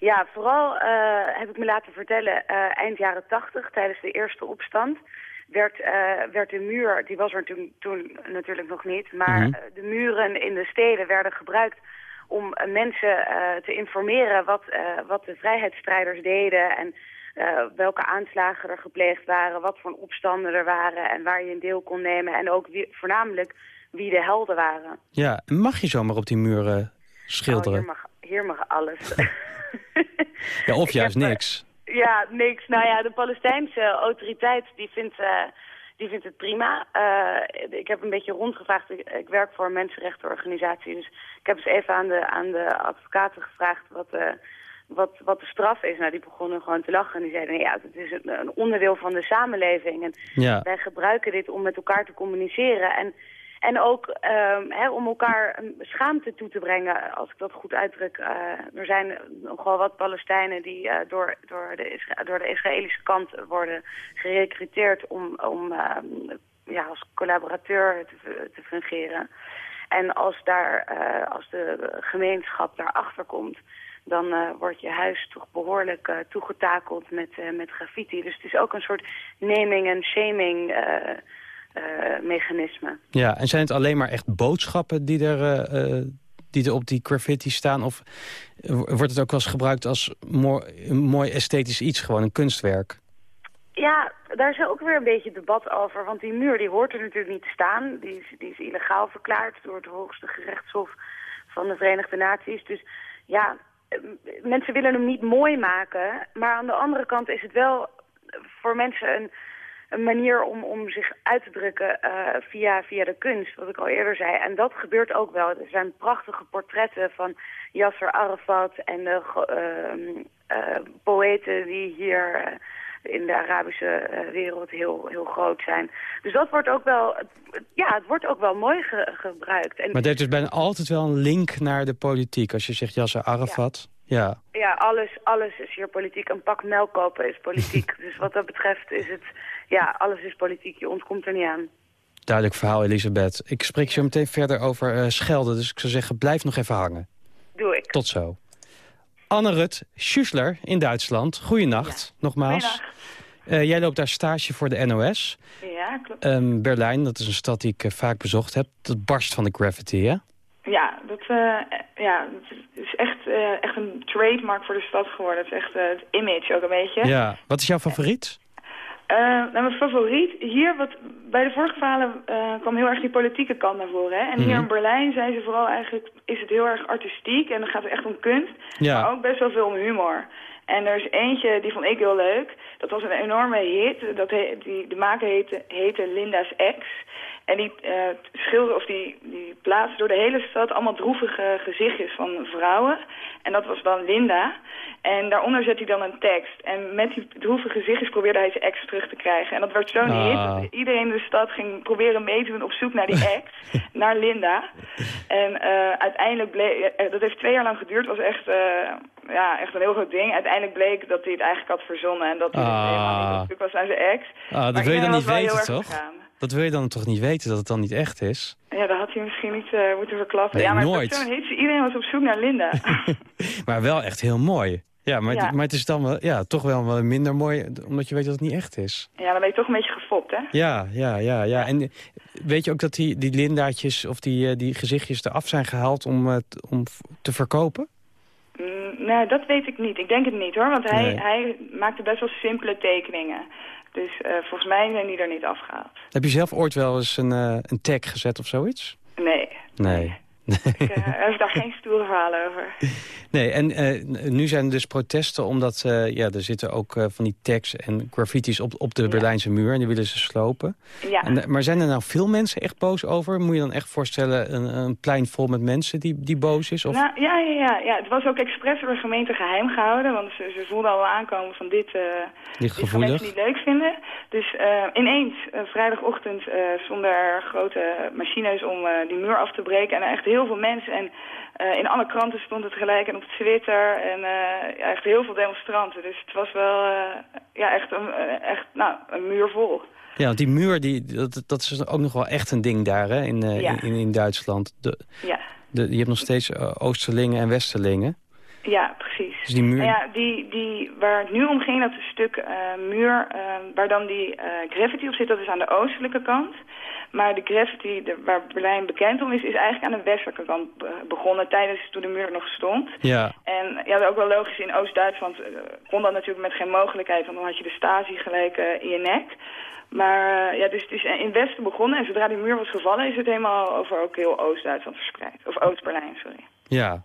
Ja, vooral uh, heb ik me laten vertellen, uh, eind jaren tachtig, tijdens de eerste opstand, werd, uh, werd de muur, die was er toen, toen natuurlijk nog niet, maar mm -hmm. de muren in de steden werden gebruikt om mensen te informeren wat, wat de vrijheidsstrijders deden en welke aanslagen er gepleegd waren, wat voor opstanden er waren en waar je een deel kon nemen en ook wie, voornamelijk wie de helden waren. Ja, mag je zomaar op die muren schilderen? Oh, mag, hier mag alles. ja, of juist niks. Ja, niks. Nou ja, de Palestijnse autoriteit die vindt, uh, die vindt het prima. Uh, ik heb een beetje rondgevraagd. Ik, ik, werk voor een mensenrechtenorganisatie. Dus ik heb eens even aan de, aan de advocaten gevraagd wat, uh, wat, wat de straf is. Nou, die begonnen gewoon te lachen. En die zeiden, ja, het is een, een onderdeel van de samenleving. En ja. wij gebruiken dit om met elkaar te communiceren. En en ook um, om elkaar schaamte toe te brengen, als ik dat goed uitdruk. Uh, er zijn nogal wat Palestijnen die uh, door, door, de door de Israëlische kant worden gerecruiteerd om, om um, ja, als collaborateur te, te fungeren. En als, daar, uh, als de gemeenschap daarachter komt, dan wordt je huis toch behoorlijk uh, toegetakeld met, met graffiti. Dus het is ook een soort naming en shaming mechanisme. Ja, en zijn het alleen maar echt boodschappen die er, uh, die er op die graffiti staan? Of wordt het ook wel eens gebruikt als mooi, een mooi esthetisch iets, gewoon een kunstwerk? Ja, daar is ook weer een beetje debat over. Want die muur die hoort er natuurlijk niet te staan. Die is, die is illegaal verklaard door het hoogste gerechtshof van de Verenigde Naties. Dus ja, mensen willen hem niet mooi maken. Maar aan de andere kant is het wel voor mensen een een manier om, om zich uit te drukken uh, via, via de kunst, wat ik al eerder zei. En dat gebeurt ook wel. Er zijn prachtige portretten van Yasser Arafat en de uh, uh, poëten die hier in de Arabische wereld heel, heel groot zijn. Dus dat wordt ook wel, ja, het wordt ook wel mooi ge gebruikt. En, maar er is dus bijna altijd wel een link naar de politiek. Als je zegt Yasser Arafat... Ja. Ja, alles, alles is hier politiek. Een pak melk kopen is politiek. dus wat dat betreft is het ja, alles is politiek. Je ontkomt er niet aan. Duidelijk verhaal, Elisabeth. Ik spreek zo meteen verder over uh, Schelden, dus ik zou zeggen, blijf nog even hangen. Doe ik. Tot zo. Anne Rut, Schussler in Duitsland. Goeienacht, ja. nogmaals. Uh, jij loopt daar stage voor de NOS. Ja, klopt. Um, Berlijn, dat is een stad die ik uh, vaak bezocht heb. Dat barst van de graffiti, hè? Ja, dat, ja, dat is echt, echt een trademark voor de stad geworden. Het is echt het image ook een beetje. Ja, wat is jouw favoriet? Nou, mijn favoriet, hier, wat, bij de vorige verhalen kwam heel erg die politieke kant naar voren. Hè? En hier in mhm. Berlijn zijn ze vooral eigenlijk, is het heel erg artistiek en dan gaat het echt om kunst. Ja. Maar ook best wel veel om humor. En er is eentje, die vond ik heel leuk. Dat was een enorme hit. Dat die, de maker heette, heette Linda's Ex. En die uh, schilderde, of die, die plaatste door de hele stad allemaal droevige gezichtjes van vrouwen. En dat was dan Linda. En daaronder zet hij dan een tekst. En met die droevige gezichtjes probeerde hij zijn ex terug te krijgen. En dat werd zo'n ah. hit dat iedereen in de stad ging proberen mee te doen op zoek naar die ex. naar Linda. En uh, uiteindelijk bleek, uh, dat heeft twee jaar lang geduurd. was echt, ja, echt een heel groot ding. Uiteindelijk bleek dat hij het eigenlijk had verzonnen. En dat hij ah. helemaal niet op was naar zijn ex. Ah, dat wil je dan niet weten, toch? Dat wil je dan toch niet weten, dat het dan niet echt is? Ja, dat had hij misschien niet uh, moeten verklappen. ja, maar nooit. Hit, iedereen was op zoek naar Linda. maar wel echt heel mooi. Ja, maar, Het, maar het is dan wel, ja, toch wel, wel minder mooi, omdat je weet dat het niet echt is. Ja, dan ben je toch een beetje gefopt, hè? Ja, ja, ja. ja. En weet je ook dat die, die lindaatjes of die, eh, die gezichtjes eraf zijn gehaald om, om te verkopen? Mm, nee, dat weet ik niet. Ik denk het niet, hoor. Want hij, nee. hij maakte best wel simpele tekeningen. Dus uh, volgens mij zijn die er niet afgehaald. Heb je zelf ooit wel eens een, uh, een tag gezet of zoiets? Nee. Nee. Ik uh, heb daar geen stoere verhalen over. Nee, en uh, nu zijn er dus protesten omdat uh, ja, er zitten ook van die tags en graffiti's op, op de ja. Berlijnse muur en die willen ze slopen. Ja. En, maar zijn er nou veel mensen echt boos over? Moet je dan echt voorstellen een, een plein vol met mensen die, die boos is? Of? Nou, ja, ja, ja, ja, het was ook expres door de gemeente geheim gehouden, want ze, ze voelden al aankomen van dit, dit gaan mensen niet leuk vinden. Dus ineens, vrijdagochtend, stonden er grote machines om die muur af te breken en echt heel veel mensen en uh, in alle kranten stond het gelijk en op Twitter en uh, echt heel veel demonstranten. Dus het was wel uh, ja, echt, een, echt nou, een muur vol. Ja, want die muur, die, dat, dat is ook nog wel echt een ding daar hè, in, ja. in, in, Duitsland. De, ja. De, je hebt nog steeds Oosterlingen en Westerlingen. Ja, precies. Dus die muur... ja, die, die, waar het nu om ging, dat stuk muur waar dan die graffiti op zit, dat is aan de oostelijke kant. Maar de graffiti de, waar Berlijn bekend om is, is eigenlijk aan de westelijke kant begonnen tijdens toen de muur nog stond. Ja. En ja, ook wel logisch, in Oost-Duitsland uh, kon dat natuurlijk met geen mogelijkheid, want dan had je de Stasi gelijk uh, in je nek. Maar uh, ja, dus het is in het westen begonnen en zodra die muur was gevallen is het helemaal over ook heel Oost-Duitsland verspreid. Of Oost-Berlijn, sorry. Ja,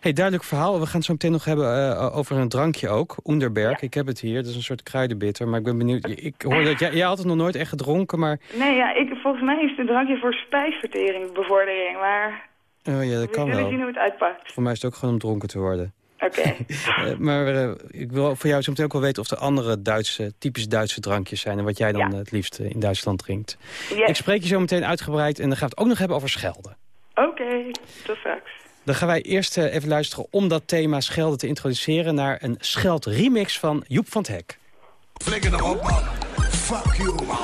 Hey, duidelijk verhaal. We gaan het zo meteen nog hebben uh, over een drankje ook. Onderberg, ik heb het hier. Dat is een soort kruidenbitter. Maar ik ben benieuwd. Ik hoor dat jij, jij had het nog nooit echt gedronken, maar... Nee, ja, ik, volgens mij is het een drankje voor spijsvertering, bevordering. Maar oh, ja, dat kan we wel. zien hoe het uitpakt. Voor mij is het ook gewoon om dronken te worden. Oké. uh, maar uh, ik wil voor jou zo meteen ook wel weten of er andere Duitse, typisch Duitse drankjes zijn... en wat jij dan ja. het liefst in Duitsland drinkt. Yes. Ik spreek je zo meteen uitgebreid en dan gaan we het ook nog hebben over Schelden. Oké, okay, tot straks. Dan gaan wij eerst uh, even luisteren om dat thema Schelden te introduceren... naar een Scheld-remix van Joep van het Hek. Flikker erop, man. Fuck you, man.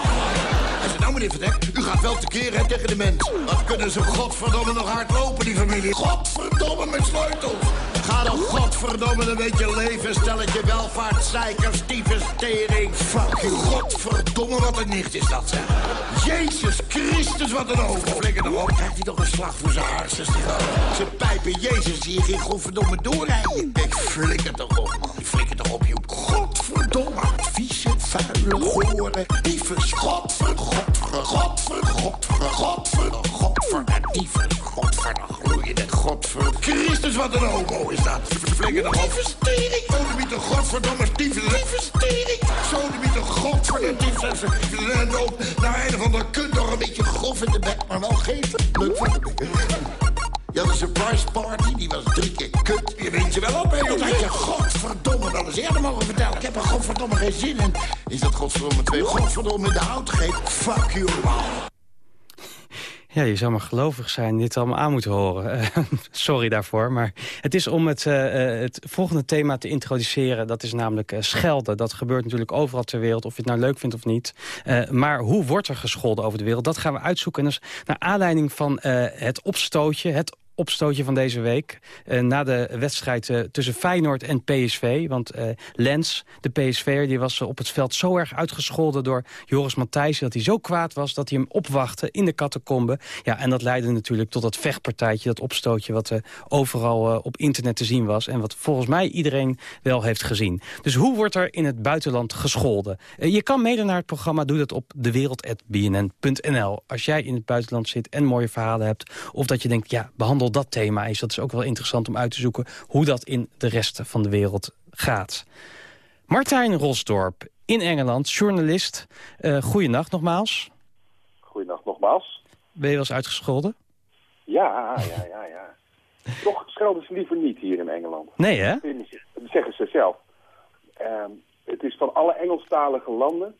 Nou, meneer Van Hek, u gaat wel tekeer hè, tegen de mens. Wat kunnen ze godverdomme nog hard lopen, die familie? Godverdomme met sleutels. Ga dan godverdomme een beetje leven. Stelletje welvaartszeikers, tyfus, tering. Fuck you. Godverdomme, wat een nicht is dat, zeg. Jezus Christus, wat een oog. Flikker erop, krijgt hij toch een slag voor zijn hartjes. Ze pijpen Jezus, zie je geen godverdomme doorrijden. Ik flikker toch op, man. Ik flikker toch op, Joep. Godverdomme. Vieze, vuile, gore, tyfus. Godver, godver, godver, godver, godver, godver. Christus, wat een homo is dat. Flikker nog op. Verstering. Sodemiet een godverdomme tyfus. Verstering. Sodemiet een godverdomme tyfus. En ook naar een van de kut nog een beetje grof in de bek, maar wel geven. Leuk van de surprise party, die was drie keer kut. Je weet ze wel op, hè? Dat had je godverdomme wel eens eerder mogen vertellen. Ik heb er godverdomme geen zin in. Is dat godverdomme twee godverdomme in de hout gegeven? Fuck you, man. Ja, je zou maar gelovig zijn dit allemaal aan moeten horen. Sorry daarvoor, maar het is om het, uh, het volgende thema te introduceren. Dat is namelijk uh, schelden. Dat gebeurt natuurlijk overal ter wereld, of je het nou leuk vindt of niet. maar hoe wordt er gescholden over de wereld? Dat gaan we uitzoeken. En dus naar aanleiding van het opstootje, het opstootje van deze week. Uh, na de wedstrijd uh, tussen Feyenoord en PSV. Want uh, Lens, de PSV'er, die was op het veld zo erg uitgescholden door Joris Matthijssen... dat hij zo kwaad was dat hij hem opwachtte in de catacombe. Ja, en dat leidde natuurlijk tot dat vechtpartijtje, dat opstootje... wat overal op internet te zien was. En wat volgens mij iedereen wel heeft gezien. Dus hoe wordt er in het buitenland gescholden? je kan mede naar het programma, doe dat op dewereld.bnn.nl. Als jij in het buitenland zit en mooie verhalen hebt... of dat je denkt, ja, behandel dat thema is. Dat is ook wel interessant om uit te zoeken hoe dat in de rest van de wereld gaat. Martijn Rosdorp in Engeland, journalist. Uh, goeienacht nogmaals. Goeienacht nogmaals. Ben je wel eens uitgescholden? Ja, ja, ja, ja. Toch schelden ze liever niet hier in Engeland. Nee, hè? Dat zeggen ze zelf. Uh, het is van alle Engelstalige landen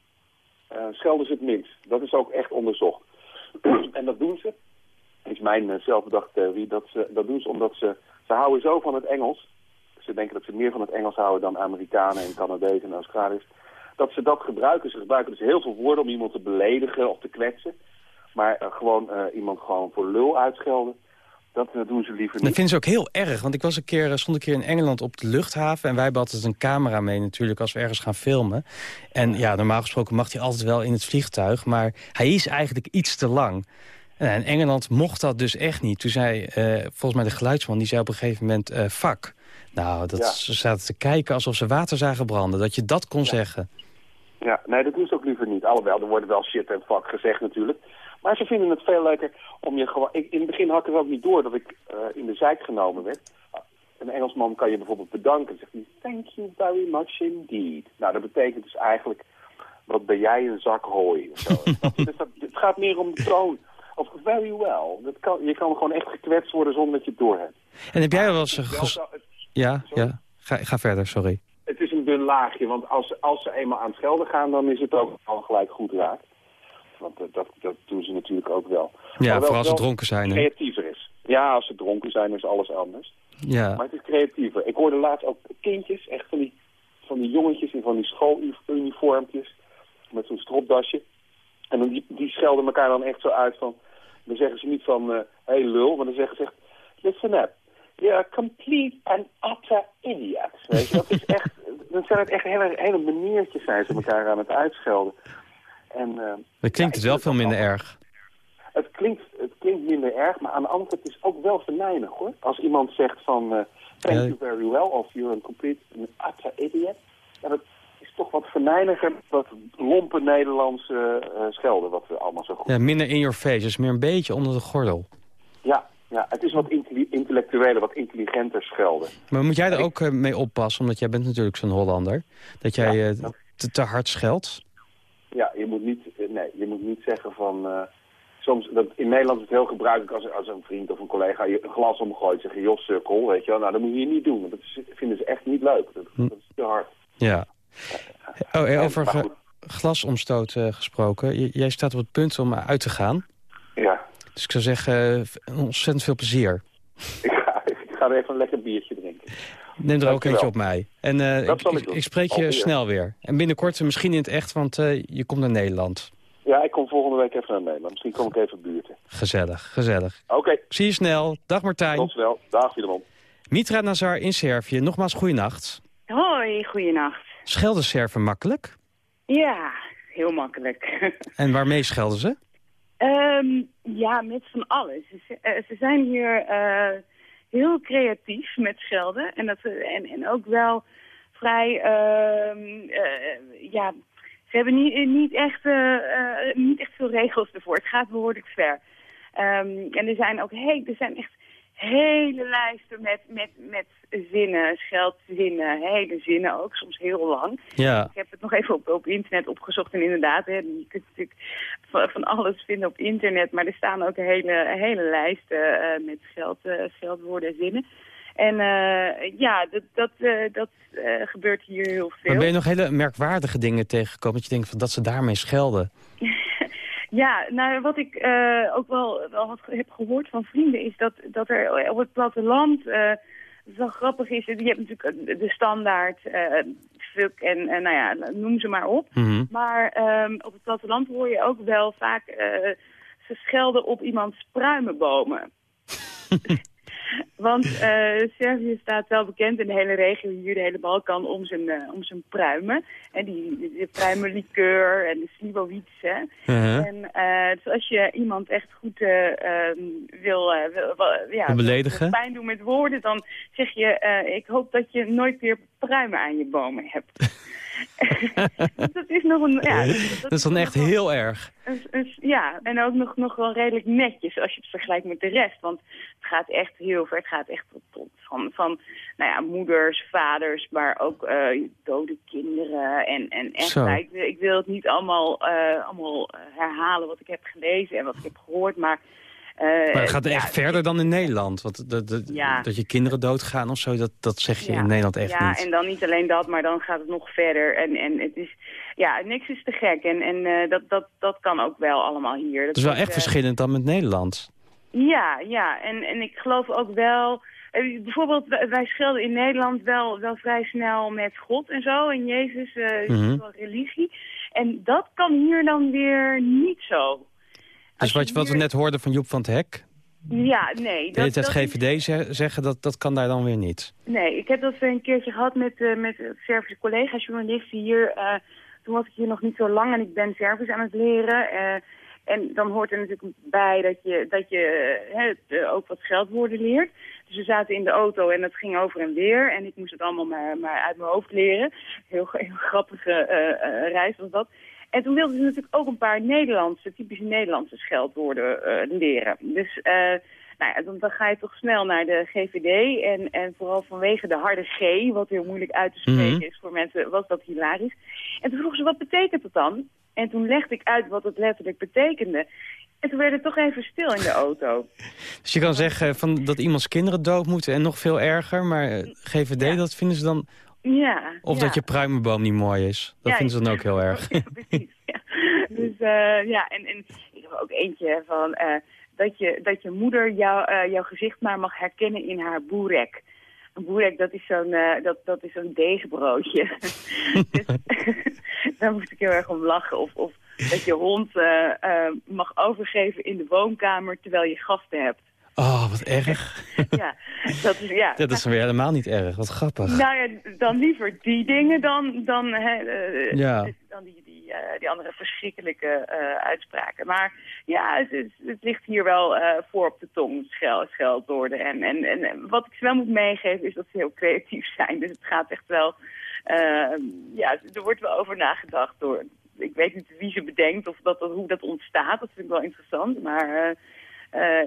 uh, schelden ze het minst. Dat is ook echt onderzocht. en dat doen ze is mijn uh, zelfbedachte theorie. Dat, ze, dat doen ze omdat ze, ze houden zo van het Engels. Ze denken dat ze meer van het Engels houden dan Amerikanen en Canadezen en Australiërs. Dat ze dat gebruiken. Ze gebruiken dus heel veel woorden om iemand te beledigen of te kwetsen. Maar uh, gewoon uh, iemand gewoon voor lul uitschelden. Dat doen ze liever niet. Dat vinden ze ook heel erg. Want ik was een keer, stond een keer in Engeland op de luchthaven... en wij hebben altijd een camera mee natuurlijk als we ergens gaan filmen. En ja, normaal gesproken mag hij altijd wel in het vliegtuig... maar hij is eigenlijk iets te lang. En in Engeland mocht dat dus echt niet. Toen zei, uh, volgens mij de geluidsman, die zei op een gegeven moment uh, vak. Nou, dat, ja. ze zaten te kijken alsof ze water zagen branden. Dat je dat kon ja. zeggen. Ja, nee, dat ze ook liever niet. Alhoewel, er wordt wel shit en fuck gezegd natuurlijk. Maar ze vinden het veel leuker om je gewoon... In het begin had ik er ook niet door dat ik uh, in de zijk genomen werd. Een Engelsman kan je bijvoorbeeld bedanken. Zegt hij, thank you very much indeed. Nou, dat betekent dus eigenlijk, wat ben jij een zak hooi? Of zo. dus dat, het gaat meer om de toon. Of very well. Dat kan, je kan gewoon echt gekwetst worden zonder dat je het door hebt. En heb jij wel eens... Ges... Ja, ja. Ga, ga verder, sorry. Het is een dun laagje, want als, als ze eenmaal aan het schelden gaan... dan is het ook al gelijk goed raak. Want uh, dat, dat doen ze natuurlijk ook wel. Ja, vooral als ze dronken zijn. Hè? creatiever is. Ja, als ze dronken zijn is alles anders. Ja. Maar het is creatiever. Ik hoorde laatst ook kindjes, echt van die, van die jongetjes in van die schooluniformpjes... met zo'n stropdasje. En dan die, die schelden elkaar dan echt zo uit van... Dan zeggen ze niet van, hé uh, hey, lul, maar dan zeggen ze echt... Listen up, you're a complete and utter idiot. Weet je, dat is echt... Dan zijn het echt hele, hele maniertjes zijn ze elkaar aan het uitschelden. En, uh, dat klinkt ja, het wel veel minder erg. Het klinkt, het klinkt minder erg, maar aan de andere kant is het ook wel venijnig hoor. Als iemand zegt van, uh, thank you very well, of you're a complete and utter idiot. Ja, dat, toch wat verneiniger, wat lompe Nederlandse uh, schelden, wat we allemaal zo goed Ja, minder in your face, dus meer een beetje onder de gordel. Ja, Ja, het is wat intellectueler, wat intelligenter schelden. Maar moet jij er ook mee oppassen, omdat jij bent natuurlijk zo'n Hollander, dat jij te, te, hard scheldt? Ja, je moet niet, nee, je moet niet zeggen van soms, dat, in Nederland is het heel gebruikelijk als, als een vriend of een collega je een glas omgooit, zeggen joh sukkel, weet je wel. Nou, dat moet je niet doen, want dat vinden ze echt niet leuk. Dat, hm. dat is te hard. Ja. Oh, over ge, glasomstoot uh, gesproken. jij staat op het punt om uit te gaan. Ja. Dus ik zou zeggen, uh, ontzettend veel plezier. Ik ga, ik ga er even een lekker biertje drinken. Neem er ook eentje op mij. En uh, ik, ik, ik, spreek je snel weer. En binnenkort misschien in het echt, want je komt naar Nederland. Ja, ik kom volgende week even naar Nederland. Misschien kom ik even buurten. Gezellig, gezellig. Oké. Zie je snel. Dag Martijn. Tot snel. Dag Filemon. Mitra Nazar in Servië. Nogmaals, goeienacht. Hoi, goeienacht. Schelden Serven makkelijk? Ja, heel makkelijk. en waarmee schelden ze? Um, ja, met van alles. Ze, uh, ze zijn hier uh, heel creatief met schelden. En, dat, en, en ook wel vrij, uh, ja, ze hebben niet, niet, echt, niet echt veel regels ervoor. Het gaat behoorlijk ver. Um, en er zijn ook hey, er zijn echt hele lijsten met, met, met zinnen, scheld-zinnen, hele zinnen ook, soms heel lang. Ja. Ik heb het nog even op, op internet opgezocht en inderdaad, hè, je kunt natuurlijk van, van alles vinden op internet, maar er staan ook hele, hele lijsten uh, met scheld, uh, scheldwoorden en zinnen. En uh, ja, dat, dat, dat gebeurt hier heel veel. Maar ben je nog hele merkwaardige dingen tegengekomen... dat je denkt van dat ze daarmee schelden? ja, nou wat ik ook wel, wel had, heb gehoord van vrienden... is dat, dat er op het platteland... wel grappig is, je hebt natuurlijk de standaard fuck en nou ja, noem ze maar op. Mm -hmm. Maar um, op het platteland hoor je ook wel vaak ze schelden op iemands pruimenbomen. Want uh, Servië staat wel bekend in de hele regio, hier de hele Balkan, om zijn, uh, om zijn pruimen. En die, die pruimenlikeur en de sliwowits. Uh -huh. En uh, dus als je iemand echt goed um, wil, wil ja, beledigen, pijn doen met woorden, dan zeg je, ik hoop dat je nooit weer pruimen aan je bomen hebt. dat is nog een... Ja, dat, dat is dan echt heel erg. Een, een, ja, en ook nog, nog wel redelijk netjes als je het vergelijkt met de rest. Want het gaat echt heel ver. Het gaat echt tot, tot van, van nou ja, moeders, vaders, maar ook uh, dode kinderen. En, en echt, nou, ik, ik, wil het niet allemaal, uh, allemaal herhalen wat ik heb gelezen en wat ik heb gehoord, maar... Uh, maar het gaat echt ja, verder dan in Nederland. Want ja. Dat je kinderen doodgaan of zo, dat, dat zeg je ja. in Nederland echt ja, niet. Ja, en dan niet alleen dat, maar dan gaat het nog verder. En, en het is, ja, niks is te gek. En, en uh, dat, dat, dat kan ook wel allemaal hier. Dat het is wel echt uh, verschillend dan met Nederland. Ja, ja. En, en ik geloof ook wel... bijvoorbeeld, wij schelden in Nederland wel, wel vrij snel met God en zo. En Jezus, mm -hmm. religie. En dat kan hier dan weer niet zo. Dus wat, wat we net hoorden van Joep van het Hek... Ja, nee. Dat, dat, dat GVD zeggen, dat, dat kan daar dan weer niet. Nee, ik heb dat een keertje gehad met, uh, met Servische collega's, journalisten hier. Uh, toen was ik hier nog niet zo lang en ik ben Servisch aan het leren. Uh, en dan hoort er natuurlijk bij dat je, dat je hè, ook wat scheldwoorden leert. Dus we zaten in de auto en dat ging over en weer. En ik moest het allemaal maar, maar uit mijn hoofd leren. Heel, heel grappige reis was dat. En toen wilden ze natuurlijk ook een paar Nederlandse, typische Nederlandse scheldwoorden uh, leren. Dus uh, nou ja, dan, dan, ga je toch snel naar de GVD. En, en vooral vanwege de harde G, wat heel moeilijk uit te spreken mm -hmm. is voor mensen, was dat hilarisch. En toen vroegen ze, wat betekent dat dan? En toen legde ik uit wat het letterlijk betekende. En toen werd het toch even stil in de auto. Dus je kan zeggen van dat iemands kinderen dood moeten en nog veel erger. Maar eh, GVD, ja. dat vinden ze dan... Ja. Of ja. dat je pruimenboom niet mooi is. Dat ja, vinden ze dan ook heel erg. Ja, precies. Dus uh, ja, en, en ik heb ook eentje van... Uh, dat, je, dat je moeder jou, uh, jouw gezicht maar mag herkennen in haar boerek. Een boerek, dat is zo'n dat, dat is zo'n deegbroodje. dus, daar moest ik heel erg om lachen. Of, of dat je hond mag overgeven in de woonkamer terwijl je gasten hebt. Oh, wat erg. ja, dat is, ja. dat is weer helemaal niet erg. Wat grappig. Nou ja, dan liever die dingen dan, dan, hè, uh, ja. dan die, die, uh, die andere verschrikkelijke uh, uitspraken. Maar ja, het, het, het ligt hier wel voor op de tong, schel, scheldwoorden. En, en, en wat ik ze wel moet meegeven is dat ze heel creatief zijn. Dus het gaat echt wel... ja, er wordt wel over nagedacht door... Ik weet niet wie ze bedenkt of dat, hoe dat ontstaat. Dat vind ik wel interessant. Maar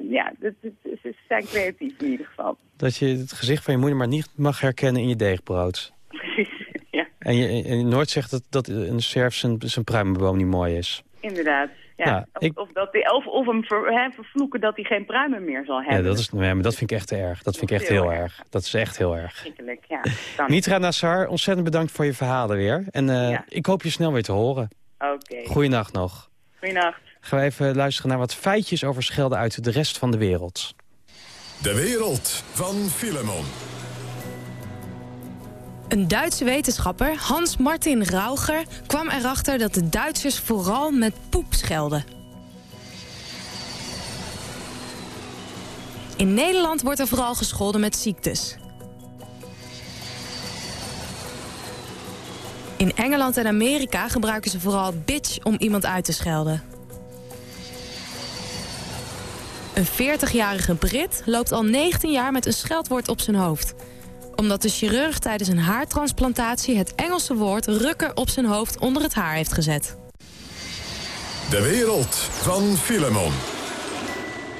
ja, ze zijn creatief in ieder geval. Dat je het gezicht van je moeder maar niet mag herkennen in je deegbrood. Precies, ja. En je, en nooit zegt dat, dat een serf zijn, zijn pruimenboom niet mooi is. Inderdaad. Ja, of, of, dat die, of, of hem ver, vervloeken dat hij geen pruimen meer zal hebben. Ja, dat, is, maar dat vind ik echt erg. Dat vind ik echt heel, erg. Dat is echt heel erg. ja. Mitra Nassar, ontzettend bedankt voor je verhalen weer. En uh, ik hoop je snel weer te horen. Oké. Okay. Goeienacht nog. Goeienacht. Gaan we even luisteren naar wat feitjes over schelden uit de rest van de wereld. De wereld van Filemon. Een Duitse wetenschapper, Hans Martin Rauger, kwam erachter dat de Duitsers vooral met poep schelden. In Nederland wordt er vooral gescholden met ziektes. In Engeland en Amerika gebruiken ze vooral bitch om iemand uit te schelden. Een 40-jarige Brit loopt al 19 jaar met een scheldwoord op zijn hoofd omdat de chirurg tijdens een haartransplantatie het Engelse woord rukken op zijn hoofd onder het haar heeft gezet. De wereld van Filemon.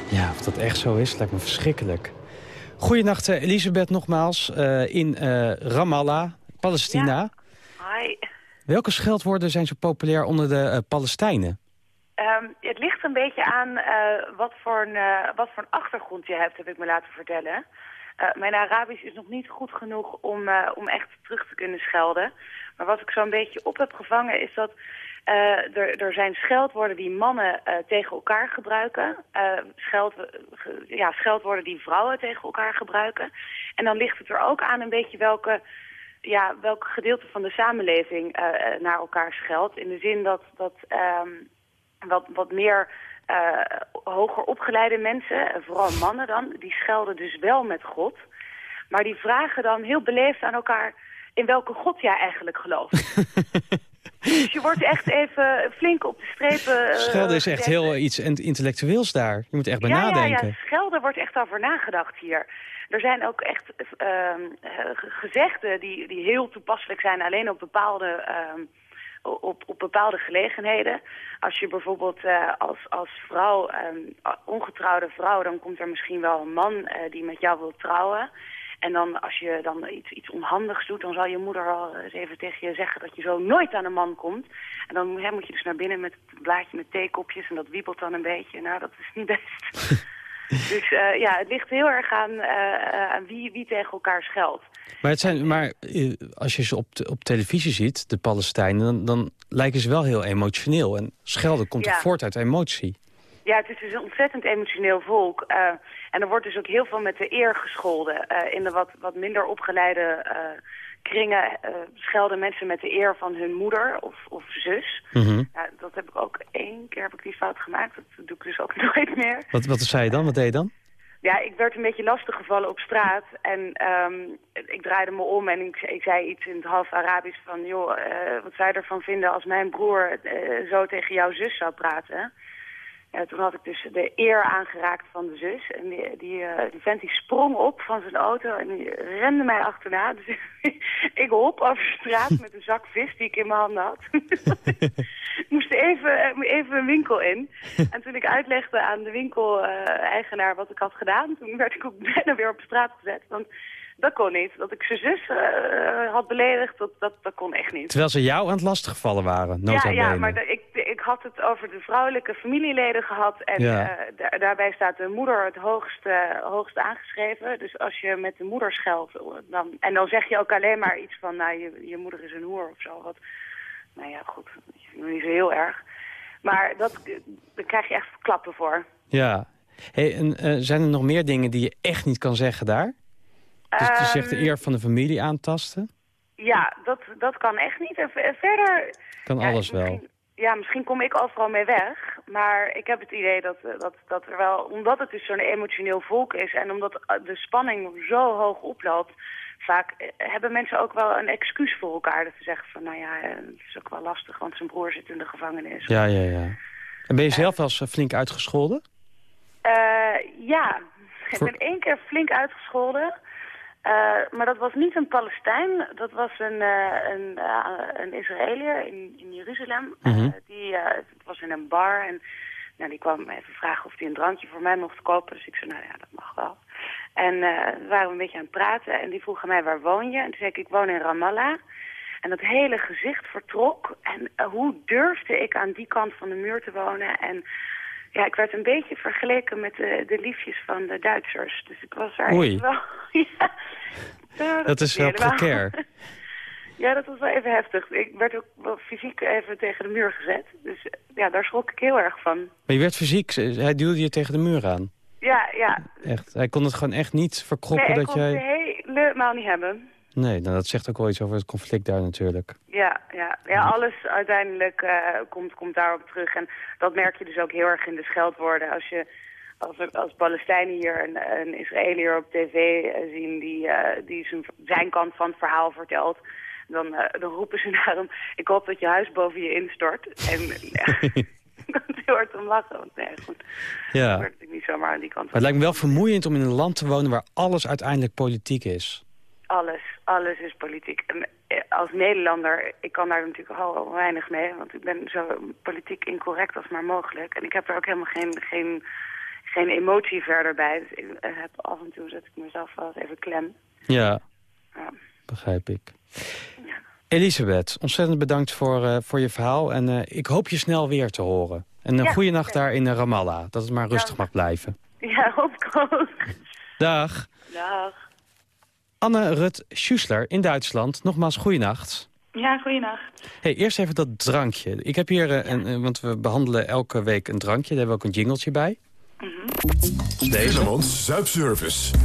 Ja, of dat echt zo is, lijkt me verschrikkelijk. Goedenacht eh, Elisabeth nogmaals uh, in uh, Ramallah, Palestina. Ja. Hi. Welke scheldwoorden zijn zo populair onder de uh, Palestijnen? Um, het ligt een beetje aan wat, voor een, wat voor achtergrond je hebt, heb ik me laten vertellen. Uh, mijn Arabisch is nog niet goed genoeg om, om echt terug te kunnen schelden. Maar wat ik zo'n beetje op heb gevangen is dat er, er zijn scheldwoorden die mannen tegen elkaar gebruiken. Scheld, ja, scheldwoorden die vrouwen tegen elkaar gebruiken. En dan ligt het er ook aan een beetje welke, ja, welk gedeelte van de samenleving naar elkaar scheldt. In de zin dat, dat um, wat, wat meer uh, hoger opgeleide mensen, en vooral mannen dan, die schelden dus wel met God. Maar die vragen dan heel beleefd aan elkaar in welke God jij eigenlijk gelooft. dus je wordt echt even flink op de strepen... Uh, schelden is echt heel iets intellectueels daar. Je moet echt bij ja, nadenken. Ja, ja, schelden wordt echt over nagedacht hier. Er zijn ook echt uh, gezegden die, die heel toepasselijk zijn alleen op bepaalde... Op, op bepaalde gelegenheden. Als je bijvoorbeeld uh, als, als vrouw, um, ongetrouwde vrouw, dan komt er misschien wel een man uh, die met jou wil trouwen. En dan als je dan iets, iets onhandigs doet, dan zal je moeder al eens even tegen je zeggen dat je zo nooit aan een man komt. En dan hè, moet je dus naar binnen met het blaadje met theekopjes en dat wiebelt dan een beetje. Nou, dat is niet best. dus uh, ja, het ligt heel erg aan, aan wie, wie tegen elkaar scheldt. Maar, het zijn, maar als je ze op, op televisie ziet, de Palestijnen, dan, dan lijken ze wel heel emotioneel. En schelden komt ja. voort uit emotie? Ja, het is dus een ontzettend emotioneel volk. En er wordt dus ook heel veel met de eer gescholden. In de wat, wat minder opgeleide uh, kringen schelden mensen met de eer van hun moeder of, of zus. Mm -hmm. dat heb ik ook één keer heb ik die fout gemaakt. Dat doe ik dus ook nooit meer. Wat, wat zei je dan? Wat deed je dan? Ja, ik werd een beetje lastiggevallen op straat. En um, ik draaide me om en ik, ik, zei iets in het half Arabisch van... joh, uh, wat zou je ervan vinden als mijn broer uh, zo tegen jouw zus zou praten? Toen had ik dus de eer aangeraakt van de zus. En die, die, die vent die sprong op van zijn auto en die rende mij achterna. Dus ik hop over de straat met een zak vis die ik in mijn handen had. ik moest even, even een winkel in. En toen ik uitlegde aan de winkel-eigenaar wat ik had gedaan... toen werd ik ook bijna weer op straat gezet. Want dat kon niet. Dat ik zijn zus uh, had beledigd, dat, dat, dat kon echt niet. Terwijl ze jou aan het lastiggevallen waren, Ja, ja maar de, ik, ik had het over de vrouwelijke familieleden gehad. En ja. uh, daarbij staat de moeder het hoogst, uh, hoogst aangeschreven. Dus als je met de moeder scheldt, dan, en dan zeg je ook alleen maar iets van... nou, je, je moeder is een hoer of zo. Wat, nou ja, goed, nog niet zo heel erg. Maar dat, daar krijg je echt klappen voor. Ja. Hey, en, zijn er nog meer dingen die je echt niet kan zeggen daar? Dus je zegt de eer van de familie aantasten? Ja, dat, dat kan echt niet. En verder... Kan ja, alles wel. Ja, misschien kom ik overal mee weg. Maar ik heb het idee dat, dat, dat er wel... Omdat het dus zo'n emotioneel volk is... en omdat de spanning zo hoog oploopt... vaak hebben mensen ook wel een excuus voor elkaar. Dat ze zeggen van, nou ja, het is ook wel lastig... want zijn broer zit in de gevangenis. Ja, ja, ja. En ben je zelf wel eens flink uitgescholden? Uh, ja, ik ben één keer flink uitgescholden... Uh, maar dat was niet een Palestijn, dat was een, uh, een, uh, een Israëliër in, in Jeruzalem. Mm -hmm. die, het was in een bar en Nou, die kwam even vragen of hij een drankje voor mij mocht kopen. Dus ik zei, nou ja, dat mag wel. En we waren een beetje aan het praten en die vroeg aan mij, waar woon je? En toen zei ik, ik woon in Ramallah. En dat hele gezicht vertrok. En hoe durfde ik aan die kant van de muur te wonen? En ja, ik werd een beetje vergeleken met de, de liefjes van de Duitsers. Dus ik was daar Oei. wel... ja, dat, dat is wel precair. Ja, dat was wel even heftig. Ik werd ook wel fysiek even tegen de muur gezet. Dus ja, daar schrok ik heel erg van. Maar je werd fysiek, hij duwde je tegen de muur aan? Ja, ja. Echt, hij kon het gewoon echt niet verkroppen nee, dat jij... Nee, ik kon het helemaal niet hebben. Nee, nou, dat zegt ook wel iets over het conflict daar natuurlijk. Ja, ja. ja alles uiteindelijk uh, komt, komt daarop terug. En dat merk je dus ook heel erg in de scheldwoorden. Als je als, als Palestijnen hier een, een Israëliër op tv uh, zien die, uh, die zijn, zijn kant van het verhaal vertelt dan, uh, dan roepen ze naar hem... ik hoop dat je huis boven je instort. En ja, ik kan heel hard om lachen. Want nee, goed, ja. dat wordt niet zomaar aan die kant. Maar het lijkt me wel vermoeiend om in een land te wonen... waar alles uiteindelijk politiek is. Alles, alles is politiek. En als Nederlander, ik kan daar natuurlijk al weinig mee... want ik ben zo politiek incorrect als maar mogelijk. En ik heb er ook helemaal geen... geen geen emotie verder bij. Dus ik heb af en toe zet ik mezelf wel eens even klem. Ja, ja. begrijp ik. Ja. Elisabeth, ontzettend bedankt voor, uh, voor je verhaal. En uh, ik hoop je snel weer te horen. En een ja, goede nacht daar in Ramallah. Dat het maar rustig mag blijven. Ja, ook. Dag. Dag. Anne Rut Schussler in Duitsland. Nogmaals, goeienacht. Ja, goeienacht. Hey, eerst even dat drankje. Ik heb hier, uh, een, want we behandelen elke week een drankje. Daar hebben we ook een jingeltje bij. Mm -hmm. Deze. Zuipservice.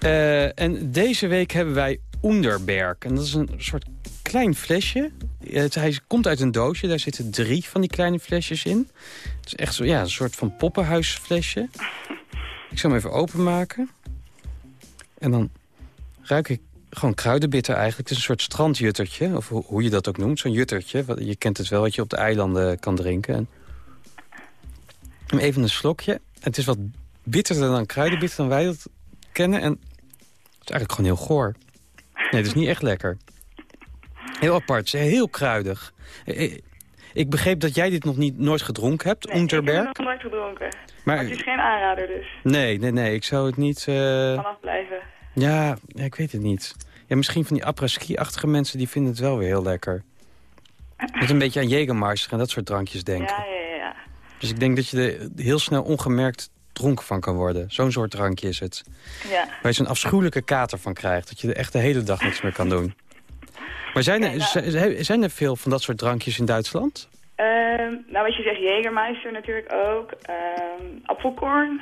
Uh, en deze week hebben wij Onderberg. En dat is een soort klein flesje. Het, hij komt uit een doosje. Daar zitten drie van die kleine flesjes in. Het is echt zo, ja, een soort van poppenhuisflesje. Ik zal hem even openmaken. En dan ruik ik gewoon kruidenbitter eigenlijk. Het is een soort strandjuttertje. Of hoe je dat ook noemt. Zo'n juttertje. Je kent het wel, wat je op de eilanden kan drinken. En even een slokje. Het is wat bitterder dan kruidenbitter dan wij dat kennen. En het is eigenlijk gewoon heel goor. Nee, het is niet echt lekker. Heel apart, heel kruidig. Ik begreep dat jij dit nog niet nooit gedronken hebt, nee, Unterberg. ik heb het nog nooit gedronken. Maar, maar, het is geen aanrader dus. Nee, nee, nee, ik zou het niet... Uh... Vanaf blijven. Ja, ik weet het niet. Ja, misschien van die après-ski-achtige mensen, die vinden het wel weer heel lekker. Met een beetje aan Jägermeister en dat soort drankjes denken. Ja, ja, ja. Dus ik denk dat je er heel snel ongemerkt dronken van kan worden. Zo'n soort drankje is het. Ja. Waar je zo'n afschuwelijke kater van krijgt. Dat je er echt de hele dag niks meer kan doen. Maar zijn er, ja, nou, zijn er veel van dat soort drankjes in Duitsland? Uh, nou, wat je zegt, Jägermeister natuurlijk ook. Uh, Apfelkorn.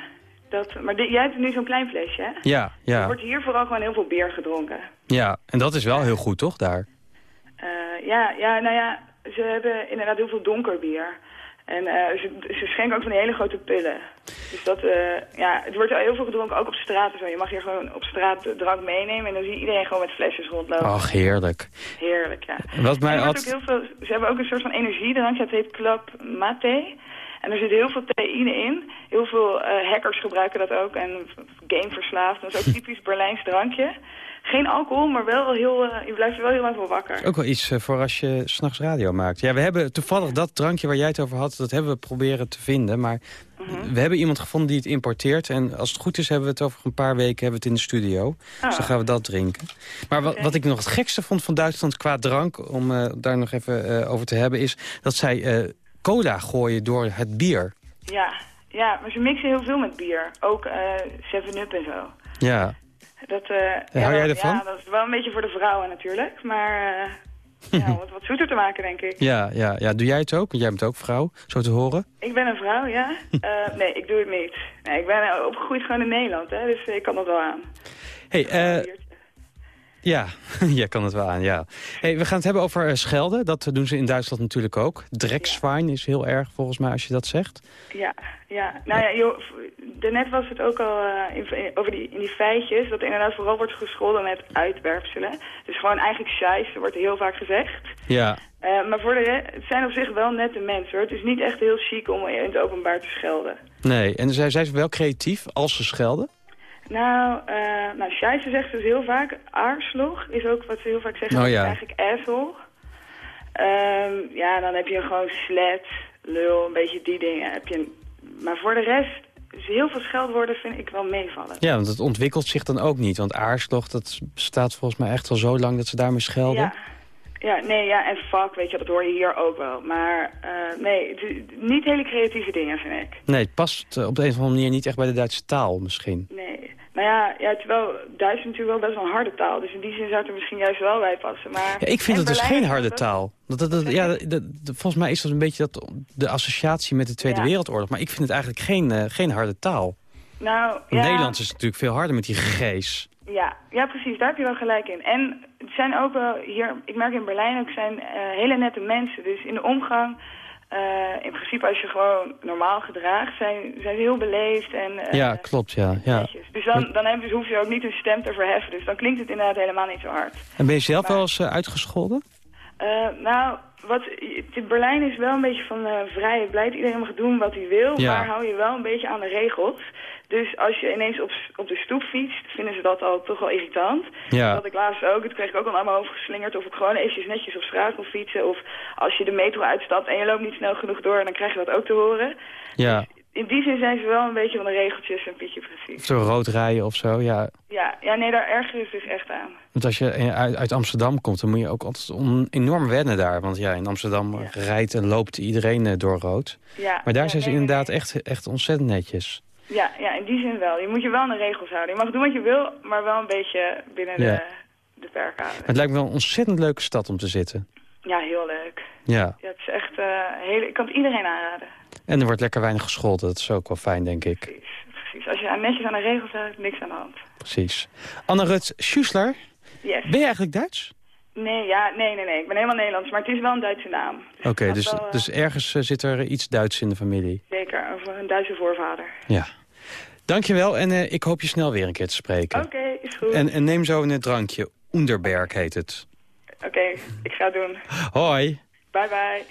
Dat, maar jij hebt nu zo'n klein flesje, hè? Ja, ja. Er wordt hier vooral gewoon heel veel bier gedronken. Ja, en dat is wel heel goed, toch, daar? Uh, ja, ja, nou ja, ze hebben inderdaad heel veel donker bier. En uh, ze, ze schenken ook van die hele grote pillen. Dus dat, uh, ja, het wordt al heel veel gedronken, ook op straat en zo. Je mag hier gewoon op straat drank meenemen en dan zie je iedereen gewoon met flesjes rondlopen. Ach, heerlijk. Heerlijk, ja. Wat mij had... heel veel, ze hebben ook een soort van energiedrank, dat heet Club Mate. En er zit heel veel theïne in. Heel veel uh, hackers gebruiken dat ook en gameverslaafd. Dat is ook typisch Berlijns drankje. Geen alcohol, maar wel heel, uh, je blijft er wel heel lang voor wakker. Ook wel iets uh, voor als je s'nachts radio maakt. Ja, we hebben toevallig dat drankje waar jij het over had, dat hebben we proberen te vinden. Maar -huh. we hebben iemand gevonden die het importeert. En als het goed is, hebben we het over een paar weken hebben we het in de studio. Oh. Dus dan gaan we dat drinken. Maar wat, okay. wat ik nog het gekste vond van Duitsland qua drank, om daar nog even over te hebben, is dat zij cola gooien door het bier. Ja, ja, maar ze mixen heel veel met bier. Ook 7-Up en zo. Ja. Dat, ja, ja, jij ervan? Ja, dat is wel een beetje voor de vrouwen natuurlijk. Maar uh, ja, wat, wat zoeter te maken, denk ik. Ja, ja, ja, doe jij het ook? Want jij bent ook vrouw, zo te horen. Ik ben een vrouw, ja. uh, nee, ik doe het niet. Nee, ik ben opgegroeid gewoon in Nederland, hè, dus ik kan dat wel aan. Hey, eh... Ja, jij kan het wel aan, ja. Hey, we gaan het hebben over uh, schelden. Dat doen ze in Duitsland natuurlijk ook. Drekswijn ja. is heel erg, volgens mij, als je dat zegt. Ja, ja. Nou ja, joh, daarnet was het ook al uh, in, over die, in die feitjes... dat inderdaad vooral wordt gescholden met uitwerpselen. Dus gewoon eigenlijk scheisse, wordt heel vaak gezegd. Ja. Uh, maar voor de, het zijn op zich wel nette mensen, hoor. Het is niet echt heel chic om in het openbaar te schelden. Nee, en zijn zij wel creatief als ze schelden? Nou, uh, nou scheisse zegt dus heel vaak. Aarslog is ook wat ze heel vaak zeggen. Oh, ja. Eigenlijk asshole. Um, ja, dan heb je gewoon slet, lul, een beetje die dingen heb je. Maar voor de rest, dus heel veel scheldwoorden vind ik wel meevallen. Ja, want het ontwikkelt zich dan ook niet. Want aarslag, dat bestaat volgens mij echt al zo lang dat ze daarmee schelden. Ja. Ja, nee, ja, en fuck, weet je, dat hoor je hier ook wel. Maar uh, nee, niet hele creatieve dingen, vind ik. Nee, het past op de een of andere manier niet echt bij de Duitse taal misschien. Nee, nou ja, ja terwijl Duits is natuurlijk wel best wel een harde taal. Dus in die zin zou het er misschien juist wel bij passen. Maar ja, ik vind het dus geen harde taal. Dat, dat, dat ja, dat, volgens mij is dat een beetje dat, de associatie met de Tweede Wereldoorlog. Maar ik vind het eigenlijk geen, uh, geen harde taal. Nou, ja. Nederlands is natuurlijk veel harder met die g's. Ja, ja, precies. Daar heb je wel gelijk in. En het zijn ook wel hier, ik merk in Berlijn ook, zijn uh, hele nette mensen. Dus in de omgang uh, in principe als je gewoon normaal gedraagt, zijn, zijn ze heel beleefd. En, uh, ja, klopt, ja. ja. Dus dan, dan heb, dus hoef je ook niet een stem te verheffen. Dus dan klinkt het inderdaad helemaal niet zo hard. En ben je zelf maar, wel eens uitgescholden? nou, wat, Berlijn is wel een beetje van vrije beleid. Iedereen mag doen wat hij wil, ja. maar hou je wel een beetje aan de regels. Dus als je ineens op, op de stoep fietst, vinden ze dat al toch wel irritant. Ja. Dat ik laatst ook, het kreeg ik ook al aan mijn hoofd geslingerd... of ik gewoon eventjes netjes op straat kon fietsen. Of als je de metro uitstapt en je loopt niet snel genoeg door... dan krijg je dat ook te horen. Ja. Dus in die zin zijn ze wel een beetje van de regeltjes en Pietje precies. Zo rood rijden of zo, ja. Ja, ja nee, daar erger is zich echt aan. Want als je uit, uit, Amsterdam komt, dan moet je ook altijd enorm wennen daar. Want ja, in Amsterdam ja. rijdt en loopt iedereen door rood. Ja, maar daar ja, zijn ze nee, inderdaad nee. Echt, echt ontzettend netjes. Ja, ja, in die zin wel. Je moet je wel aan de regels houden. Je mag doen wat je wil, maar wel een beetje binnen ja. de, de perken houden. Het lijkt me wel een ontzettend leuke stad om te zitten. Ja, heel leuk. Ja. ja het is echt, uh, heel, ik kan het iedereen aanraden. En er wordt lekker weinig gescholden. Dat is ook wel fijn, denk ik. Precies, precies. Als je netjes aan de regels houdt, niks aan de hand. Precies. Anne Rut Schussler, yes. ben je eigenlijk Duits? Nee, ja, nee, nee, nee. Ik ben helemaal Nederlands, maar het is wel een Duitse naam. Dus Oké, okay, dus, wel, dus ergens uh, zit er iets Duits in de familie? Zeker, een Duitse voorvader. Ja. Dankjewel en uh, ik hoop je snel weer een keer te spreken. Oké, okay, is goed. En, en, neem zo een drankje. Onderberg heet het. Oké, okay, ik ga het doen. Hoi. Bye bye.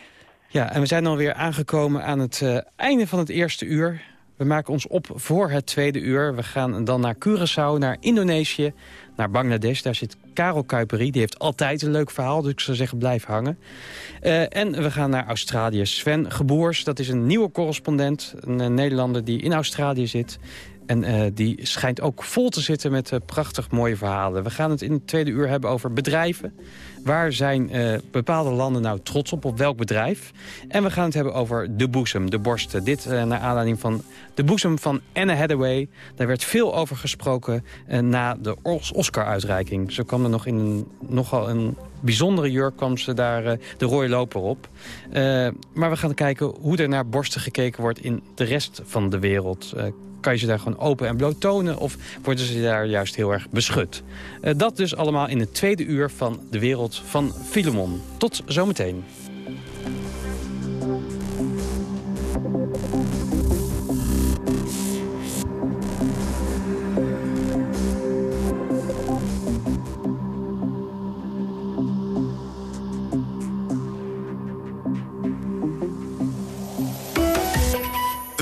Ja, en we zijn alweer aangekomen aan het uh, einde van het eerste uur. We maken ons op voor het tweede uur. We gaan dan naar Curaçao, naar Indonesië, naar Bangladesh. Daar zit Karel Kuiperi. Die heeft altijd een leuk verhaal, dus ik zou zeggen blijf hangen. Uh, en we gaan naar Australië. Sven Geboers, dat is een nieuwe correspondent. Een, een Nederlander die in Australië zit. En uh, die schijnt ook vol te zitten met uh, prachtig mooie verhalen. We gaan het in het tweede uur hebben over bedrijven. Waar zijn uh, bepaalde landen nou trots op? Op welk bedrijf? En we gaan het hebben over de boezem, de borsten. Dit naar aanleiding van de boezem van Anne Hathaway. Daar werd veel over gesproken na de Oscar-uitreiking. Ze kwam er nog in een, nogal een bijzondere jurk kwam ze daar de rode loper op. Maar we gaan kijken hoe er naar borsten gekeken wordt in de rest van de wereld. Kan je ze daar gewoon open en bloot tonen of worden ze daar juist heel erg beschut? dat dus allemaal in het tweede uur van de wereld van Filemon. Tot zometeen.